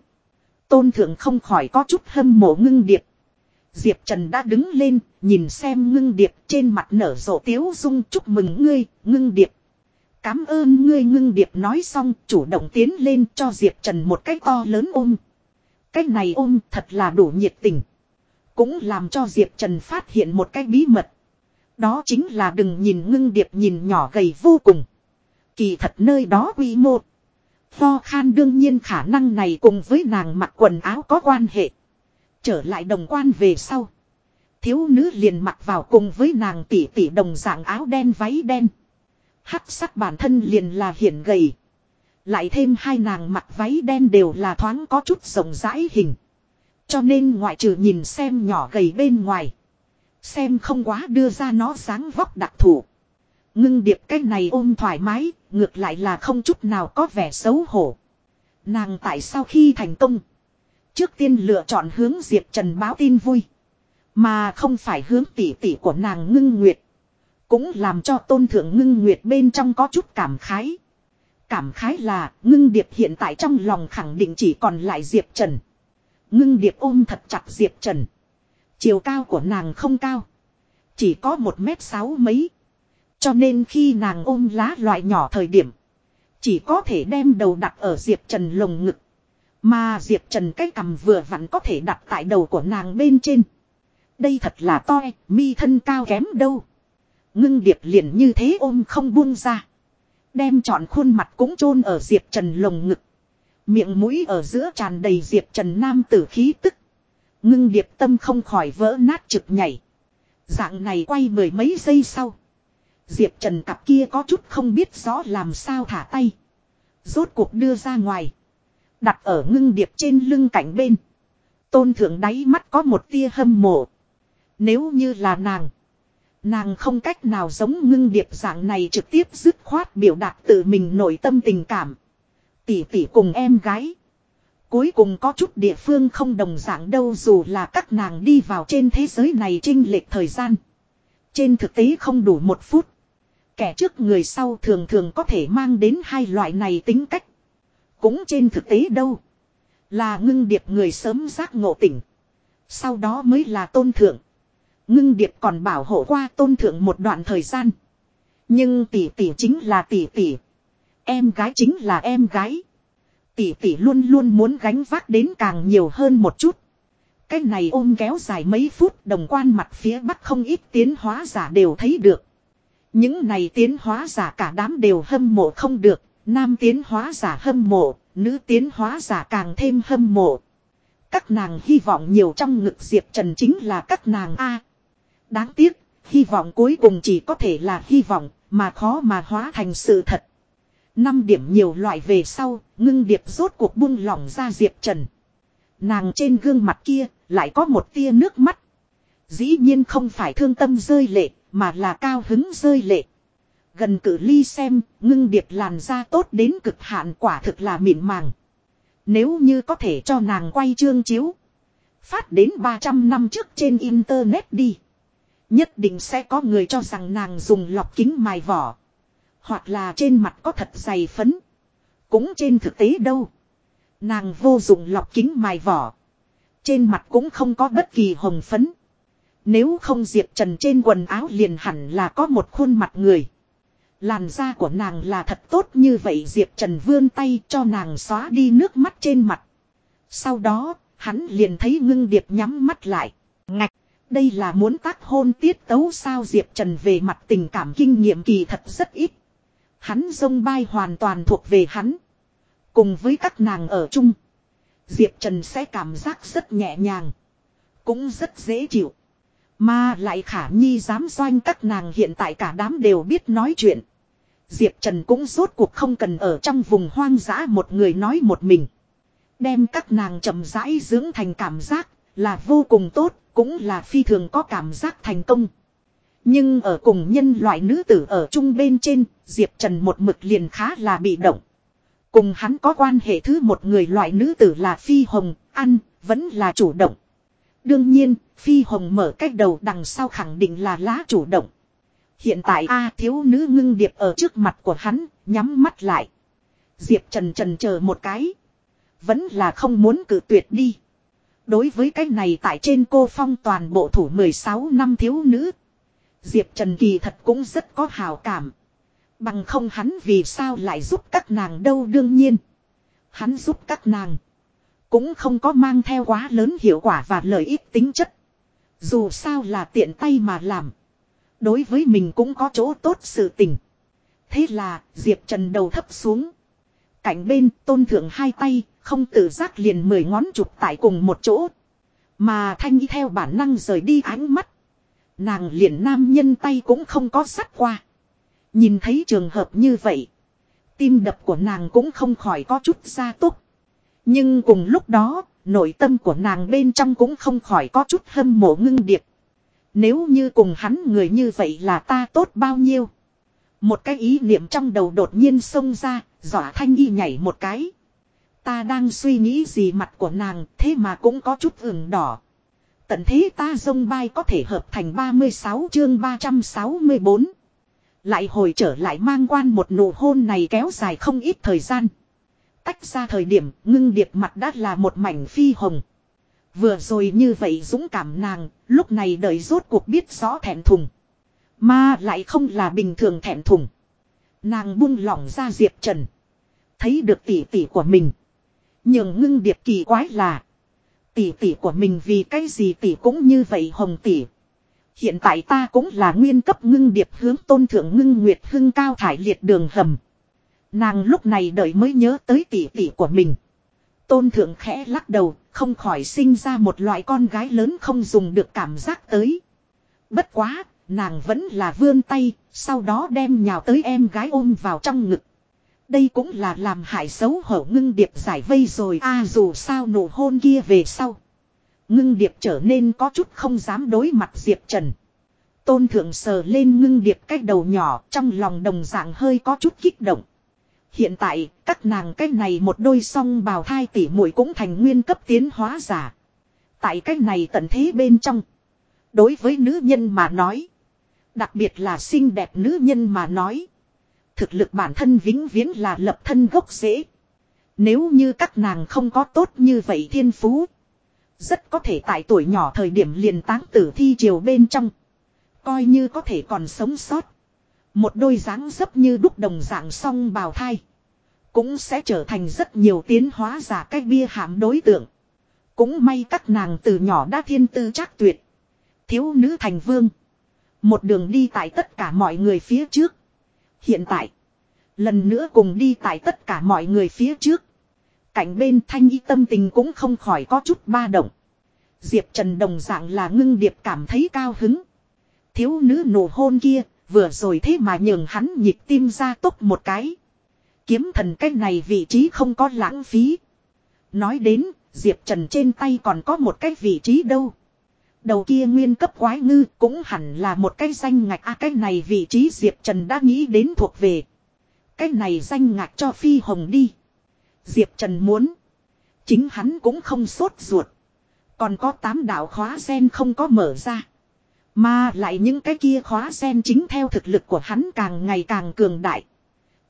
Tôn thượng không khỏi có chút hâm mộ ngưng điệp. Diệp Trần đã đứng lên, nhìn xem ngưng điệp trên mặt nở rộ tiếu dung chúc mừng ngươi, ngưng điệp. Cám ơn ngươi ngưng điệp nói xong, chủ động tiến lên cho Diệp Trần một cái to lớn ôm. Cái này ôm thật là đủ nhiệt tình. Cũng làm cho Diệp Trần phát hiện một cái bí mật. Đó chính là đừng nhìn ngưng điệp nhìn nhỏ gầy vô cùng. Kỳ thật nơi đó quy mô. Pho khan đương nhiên khả năng này cùng với nàng mặc quần áo có quan hệ. Trở lại đồng quan về sau. Thiếu nữ liền mặc vào cùng với nàng tỷ tỷ đồng dạng áo đen váy đen. Hắc sắc bản thân liền là hiển gầy. Lại thêm hai nàng mặc váy đen đều là thoáng có chút rộng rãi hình. Cho nên ngoại trừ nhìn xem nhỏ gầy bên ngoài. Xem không quá đưa ra nó dáng vóc đặc thù. Ngưng điệp cái này ôm thoải mái, ngược lại là không chút nào có vẻ xấu hổ. Nàng tại sao khi thành công? Trước tiên lựa chọn hướng Diệp Trần báo tin vui. Mà không phải hướng tỷ tỷ của nàng ngưng nguyệt. Cũng làm cho tôn thượng ngưng nguyệt bên trong có chút cảm khái. Cảm khái là ngưng điệp hiện tại trong lòng khẳng định chỉ còn lại Diệp Trần. Ngưng điệp ôm thật chặt Diệp Trần. Chiều cao của nàng không cao. Chỉ có một mét sáu mấy. Cho nên khi nàng ôm lá loại nhỏ thời điểm. Chỉ có thể đem đầu đặt ở Diệp Trần lồng ngực. Mà Diệp Trần cái cầm vừa vặn có thể đặt tại đầu của nàng bên trên. Đây thật là to, mi thân cao kém đâu. Ngưng điệp liền như thế ôm không buông ra. Đem trọn khuôn mặt cũng chôn ở Diệp Trần lồng ngực. Miệng mũi ở giữa tràn đầy Diệp Trần nam tử khí tức. Ngưng điệp tâm không khỏi vỡ nát trực nhảy. Dạng này quay mười mấy giây sau. Diệp Trần cặp kia có chút không biết rõ làm sao thả tay. Rốt cuộc đưa ra ngoài. Đặt ở ngưng điệp trên lưng cạnh bên. Tôn thượng đáy mắt có một tia hâm mộ. Nếu như là nàng. Nàng không cách nào giống ngưng điệp dạng này trực tiếp dứt khoát biểu đạt tự mình nội tâm tình cảm. Tỷ tỷ cùng em gái. Cuối cùng có chút địa phương không đồng dạng đâu dù là các nàng đi vào trên thế giới này trinh lệch thời gian. Trên thực tế không đủ một phút. Kẻ trước người sau thường thường có thể mang đến hai loại này tính cách. Cũng trên thực tế đâu. Là ngưng điệp người sớm giác ngộ tỉnh. Sau đó mới là tôn thượng. Ngưng điệp còn bảo hộ qua tôn thượng một đoạn thời gian. Nhưng tỷ tỷ chính là tỷ tỷ. Em gái chính là em gái. Tỷ tỷ luôn luôn muốn gánh vác đến càng nhiều hơn một chút. Cái này ôm kéo dài mấy phút đồng quan mặt phía bắc không ít tiến hóa giả đều thấy được. Những này tiến hóa giả cả đám đều hâm mộ không được, nam tiến hóa giả hâm mộ, nữ tiến hóa giả càng thêm hâm mộ. Các nàng hy vọng nhiều trong ngực Diệp Trần chính là các nàng A đáng tiếc, hy vọng cuối cùng chỉ có thể là hy vọng, mà khó mà hóa thành sự thật. Năm điểm nhiều loại về sau, ngưng điệp rốt cuộc buông lỏng ra Diệp Trần. Nàng trên gương mặt kia, lại có một tia nước mắt. Dĩ nhiên không phải thương tâm rơi lệ, mà là cao hứng rơi lệ. Gần cử ly xem, ngưng điệp làn da tốt đến cực hạn quả thực là mịn màng. Nếu như có thể cho nàng quay chương chiếu. Phát đến 300 năm trước trên internet đi. Nhất định sẽ có người cho rằng nàng dùng lọc kính mài vỏ. Hoặc là trên mặt có thật dày phấn. Cũng trên thực tế đâu. Nàng vô dụng lọc kính mài vỏ. Trên mặt cũng không có bất kỳ hồng phấn. Nếu không Diệp Trần trên quần áo liền hẳn là có một khuôn mặt người. Làn da của nàng là thật tốt như vậy Diệp Trần vươn tay cho nàng xóa đi nước mắt trên mặt. Sau đó, hắn liền thấy ngưng điệp nhắm mắt lại. Ngạch, đây là muốn tác hôn tiết tấu sao Diệp Trần về mặt tình cảm kinh nghiệm kỳ thật rất ít. Hắn dông bay hoàn toàn thuộc về hắn. Cùng với các nàng ở chung. Diệp Trần sẽ cảm giác rất nhẹ nhàng. Cũng rất dễ chịu. Mà lại khả nhi dám doanh các nàng hiện tại cả đám đều biết nói chuyện. Diệp Trần cũng rốt cuộc không cần ở trong vùng hoang dã một người nói một mình. Đem các nàng chậm rãi dưỡng thành cảm giác là vô cùng tốt, cũng là phi thường có cảm giác thành công. Nhưng ở cùng nhân loại nữ tử ở chung bên trên, Diệp Trần một mực liền khá là bị động. Cùng hắn có quan hệ thứ một người loại nữ tử là Phi Hồng, ăn, vẫn là chủ động. Đương nhiên, Phi Hồng mở cách đầu đằng sau khẳng định là lá chủ động. Hiện tại A thiếu nữ ngưng điệp ở trước mặt của hắn, nhắm mắt lại. Diệp Trần trần chờ một cái. Vẫn là không muốn cử tuyệt đi. Đối với cái này tại trên cô phong toàn bộ thủ 16 năm thiếu nữ. Diệp Trần kỳ thật cũng rất có hào cảm. Bằng không hắn vì sao lại giúp các nàng đâu đương nhiên. Hắn giúp các nàng. Cũng không có mang theo quá lớn hiệu quả và lợi ích tính chất. Dù sao là tiện tay mà làm. Đối với mình cũng có chỗ tốt sự tình. Thế là Diệp Trần đầu thấp xuống. Cạnh bên tôn thượng hai tay không tự giác liền mười ngón chụp tại cùng một chỗ. Mà thanh y theo bản năng rời đi ánh mắt. Nàng liền nam nhân tay cũng không có sắt qua. Nhìn thấy trường hợp như vậy. Tim đập của nàng cũng không khỏi có chút ra tốt. Nhưng cùng lúc đó, nội tâm của nàng bên trong cũng không khỏi có chút hâm mộ ngưng điệp. Nếu như cùng hắn người như vậy là ta tốt bao nhiêu. Một cái ý niệm trong đầu đột nhiên xông ra, dọa thanh y nhảy một cái. Ta đang suy nghĩ gì mặt của nàng thế mà cũng có chút ửng đỏ. Tận thế ta dông bay có thể hợp thành 36 chương 364. Lại hồi trở lại mang quan một nụ hôn này kéo dài không ít thời gian. Tách ra thời điểm ngưng điệp mặt đã là một mảnh phi hồng. Vừa rồi như vậy dũng cảm nàng, lúc này đợi rốt cuộc biết rõ thẹn thùng. Mà lại không là bình thường thẹn thùng. Nàng buông lỏng ra Diệp Trần. Thấy được tỷ tỷ của mình. Nhưng ngưng điệp kỳ quái là. Tỷ tỷ của mình vì cái gì tỷ cũng như vậy hồng tỷ. Hiện tại ta cũng là nguyên cấp ngưng điệp hướng tôn thượng ngưng nguyệt hưng cao thải liệt đường hầm. Nàng lúc này đợi mới nhớ tới tỷ tỷ của mình. Tôn thượng khẽ lắc đầu, không khỏi sinh ra một loại con gái lớn không dùng được cảm giác tới. Bất quá, nàng vẫn là vươn tay, sau đó đem nhào tới em gái ôm vào trong ngực. Đây cũng là làm hại xấu hổ ngưng điệp giải vây rồi a dù sao nụ hôn kia về sau. Ngưng điệp trở nên có chút không dám đối mặt Diệp Trần. Tôn thượng sờ lên ngưng điệp cái đầu nhỏ trong lòng đồng dạng hơi có chút kích động. Hiện tại, các nàng cái này một đôi song bào thai tỉ muội cũng thành nguyên cấp tiến hóa giả. Tại cái này tận thế bên trong. Đối với nữ nhân mà nói. Đặc biệt là xinh đẹp nữ nhân mà nói. Thực lực bản thân vĩnh viễn là lập thân gốc rễ. Nếu như các nàng không có tốt như vậy thiên phú. Rất có thể tại tuổi nhỏ thời điểm liền táng tử thi triều bên trong. Coi như có thể còn sống sót. Một đôi dáng dấp như đúc đồng dạng song bào thai. Cũng sẽ trở thành rất nhiều tiến hóa giả cách bia hàm đối tượng. Cũng may các nàng từ nhỏ đã thiên tư chắc tuyệt. Thiếu nữ thành vương. Một đường đi tại tất cả mọi người phía trước. Hiện tại. Lần nữa cùng đi tại tất cả mọi người phía trước. Cạnh bên thanh y tâm tình cũng không khỏi có chút ba động. Diệp Trần đồng dạng là ngưng điệp cảm thấy cao hứng. Thiếu nữ nổ hôn kia, vừa rồi thế mà nhường hắn nhịp tim ra tốc một cái. Kiếm thần cái này vị trí không có lãng phí. Nói đến, Diệp Trần trên tay còn có một cái vị trí đâu. Đầu kia nguyên cấp quái ngư cũng hẳn là một cái danh ngạch a à, cái này vị trí Diệp Trần đã nghĩ đến thuộc về. Cái này danh ngạch cho Phi Hồng đi. Diệp Trần muốn. Chính hắn cũng không sốt ruột. Còn có tám đạo khóa sen không có mở ra. Mà lại những cái kia khóa sen chính theo thực lực của hắn càng ngày càng cường đại.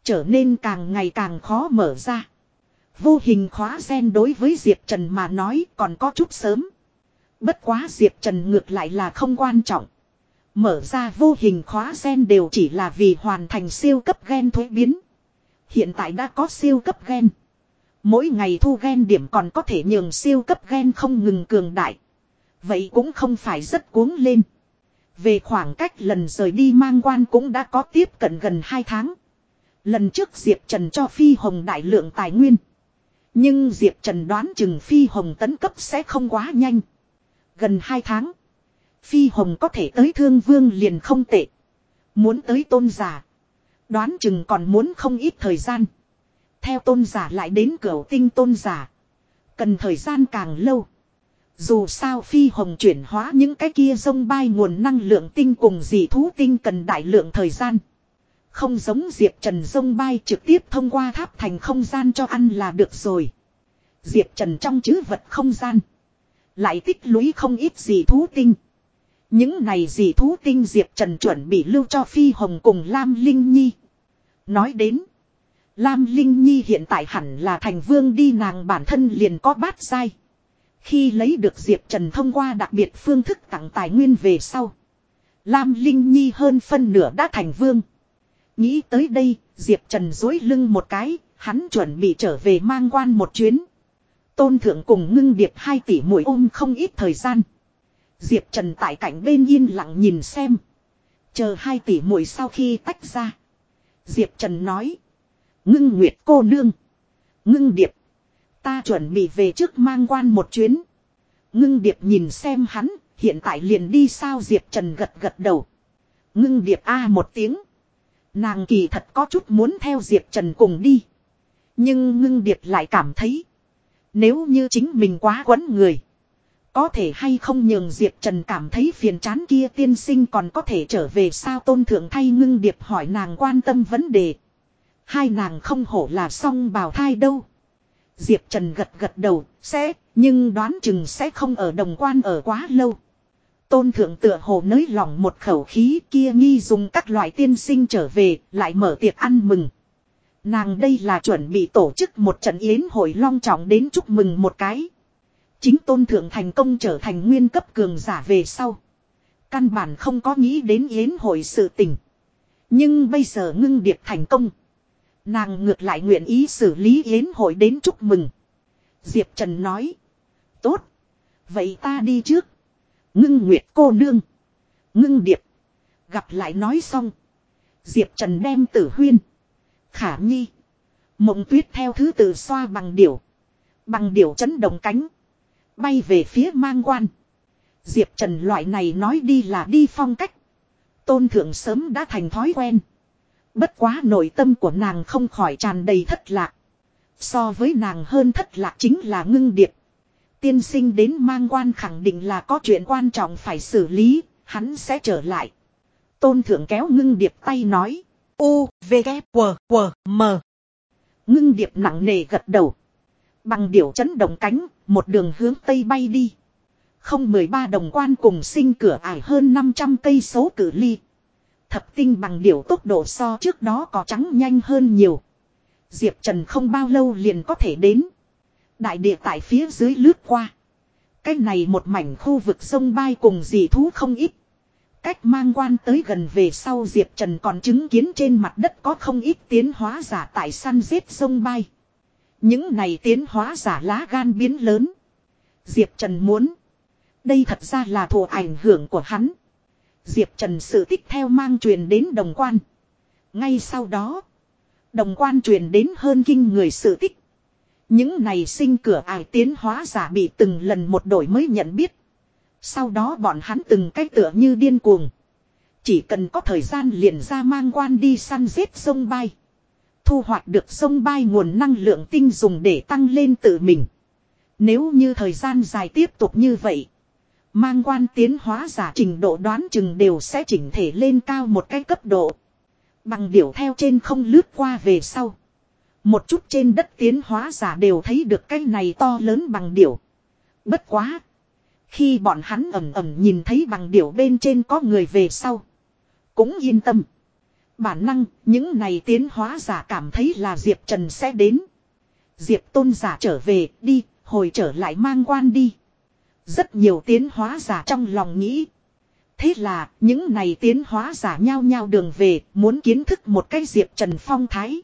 Trở nên càng ngày càng khó mở ra. Vô hình khóa sen đối với Diệp Trần mà nói còn có chút sớm. Bất quá Diệp Trần ngược lại là không quan trọng. Mở ra vô hình khóa gen đều chỉ là vì hoàn thành siêu cấp gen thuế biến. Hiện tại đã có siêu cấp gen. Mỗi ngày thu gen điểm còn có thể nhường siêu cấp gen không ngừng cường đại. Vậy cũng không phải rất cuống lên. Về khoảng cách lần rời đi mang quan cũng đã có tiếp cận gần 2 tháng. Lần trước Diệp Trần cho Phi Hồng đại lượng tài nguyên. Nhưng Diệp Trần đoán chừng Phi Hồng tấn cấp sẽ không quá nhanh. Gần 2 tháng. Phi Hồng có thể tới thương vương liền không tệ. Muốn tới tôn giả. Đoán chừng còn muốn không ít thời gian. Theo tôn giả lại đến cửa tinh tôn giả. Cần thời gian càng lâu. Dù sao phi hồng chuyển hóa những cái kia sông bay nguồn năng lượng tinh cùng dị thú tinh cần đại lượng thời gian. Không giống Diệp Trần sông bay trực tiếp thông qua tháp thành không gian cho ăn là được rồi. Diệp Trần trong chữ vật không gian. Lại tích lũy không ít gì thú tinh. Những này gì thú tinh Diệp Trần chuẩn bị lưu cho Phi Hồng cùng Lam Linh Nhi. Nói đến. Lam Linh Nhi hiện tại hẳn là thành vương đi nàng bản thân liền có bát sai. Khi lấy được Diệp Trần thông qua đặc biệt phương thức tặng tài nguyên về sau. Lam Linh Nhi hơn phân nửa đã thành vương. Nghĩ tới đây, Diệp Trần dối lưng một cái, hắn chuẩn bị trở về mang quan một chuyến. Tôn thượng cùng ngưng điệp hai tỷ mũi ôm không ít thời gian. Diệp Trần tại cảnh bên yên lặng nhìn xem. Chờ hai tỷ mũi sau khi tách ra. Diệp Trần nói. Ngưng Nguyệt cô nương. Ngưng Điệp. Ta chuẩn bị về trước mang quan một chuyến. Ngưng Điệp nhìn xem hắn, hiện tại liền đi sao Diệp Trần gật gật đầu. Ngưng Điệp A một tiếng. Nàng kỳ thật có chút muốn theo Diệp Trần cùng đi. Nhưng ngưng Điệp lại cảm thấy. Nếu như chính mình quá quấn người. Có thể hay không nhường Diệp Trần cảm thấy phiền chán kia tiên sinh còn có thể trở về sao tôn thượng thay ngưng điệp hỏi nàng quan tâm vấn đề. Hai nàng không hổ là song bào thai đâu. Diệp Trần gật gật đầu, sẽ, nhưng đoán chừng sẽ không ở đồng quan ở quá lâu. Tôn thượng tựa hồ nới lỏng một khẩu khí kia nghi dùng các loại tiên sinh trở về, lại mở tiệc ăn mừng. Nàng đây là chuẩn bị tổ chức một trận yến hội long trọng đến chúc mừng một cái. Chính tôn thượng thành công trở thành nguyên cấp cường giả về sau. Căn bản không có nghĩ đến yến hội sự tình. Nhưng bây giờ ngưng điệp thành công. Nàng ngược lại nguyện ý xử lý yến hội đến chúc mừng. Diệp Trần nói. Tốt. Vậy ta đi trước. Ngưng Nguyệt cô nương. Ngưng Điệp. Gặp lại nói xong. Diệp Trần đem tử huyên. Khả nhi. Mộng tuyết theo thứ tự xoa bằng điểu. Bằng điểu chấn động cánh. Bay về phía mang quan. Diệp Trần loại này nói đi là đi phong cách. Tôn thượng sớm đã thành thói quen. Bất quá nội tâm của nàng không khỏi tràn đầy thất lạc. So với nàng hơn thất lạc chính là ngưng điệp. Tiên sinh đến mang quan khẳng định là có chuyện quan trọng phải xử lý, hắn sẽ trở lại. Tôn thượng kéo ngưng điệp tay nói. U, V, K, W, W, M. Ngưng điệp nặng nề gật đầu. Bằng điểu chấn động cánh, một đường hướng tây bay đi. Không 13 đồng quan cùng sinh cửa ải hơn 500 cây số cử ly. Thập tinh bằng điểu tốc độ so trước đó có trắng nhanh hơn nhiều. Diệp Trần không bao lâu liền có thể đến. Đại địa tại phía dưới lướt qua. Cái này một mảnh khu vực sông bay cùng dị thú không ít. Cách mang quan tới gần về sau Diệp Trần còn chứng kiến trên mặt đất có không ít tiến hóa giả tại săn giết sông bay. Những này tiến hóa giả lá gan biến lớn. Diệp Trần muốn. Đây thật ra là thù ảnh hưởng của hắn. Diệp Trần sự tích theo mang truyền đến đồng quan. Ngay sau đó. Đồng quan truyền đến hơn kinh người sự tích. Những này sinh cửa ải tiến hóa giả bị từng lần một đổi mới nhận biết. Sau đó bọn hắn từng cách tựa như điên cuồng. Chỉ cần có thời gian liền ra mang quan đi săn giết sông bay. Thu hoạch được sông bay nguồn năng lượng tinh dùng để tăng lên tự mình. Nếu như thời gian dài tiếp tục như vậy. Mang quan tiến hóa giả trình độ đoán chừng đều sẽ chỉnh thể lên cao một cái cấp độ. Bằng điểu theo trên không lướt qua về sau. Một chút trên đất tiến hóa giả đều thấy được cái này to lớn bằng điểu. Bất quá. Khi bọn hắn ẩm ẩm nhìn thấy bằng điểu bên trên có người về sau. Cũng yên tâm. Bản năng, những này tiến hóa giả cảm thấy là Diệp Trần sẽ đến. Diệp tôn giả trở về, đi, hồi trở lại mang quan đi. Rất nhiều tiến hóa giả trong lòng nghĩ. Thế là, những này tiến hóa giả nhau nhau đường về, muốn kiến thức một cái Diệp Trần phong thái.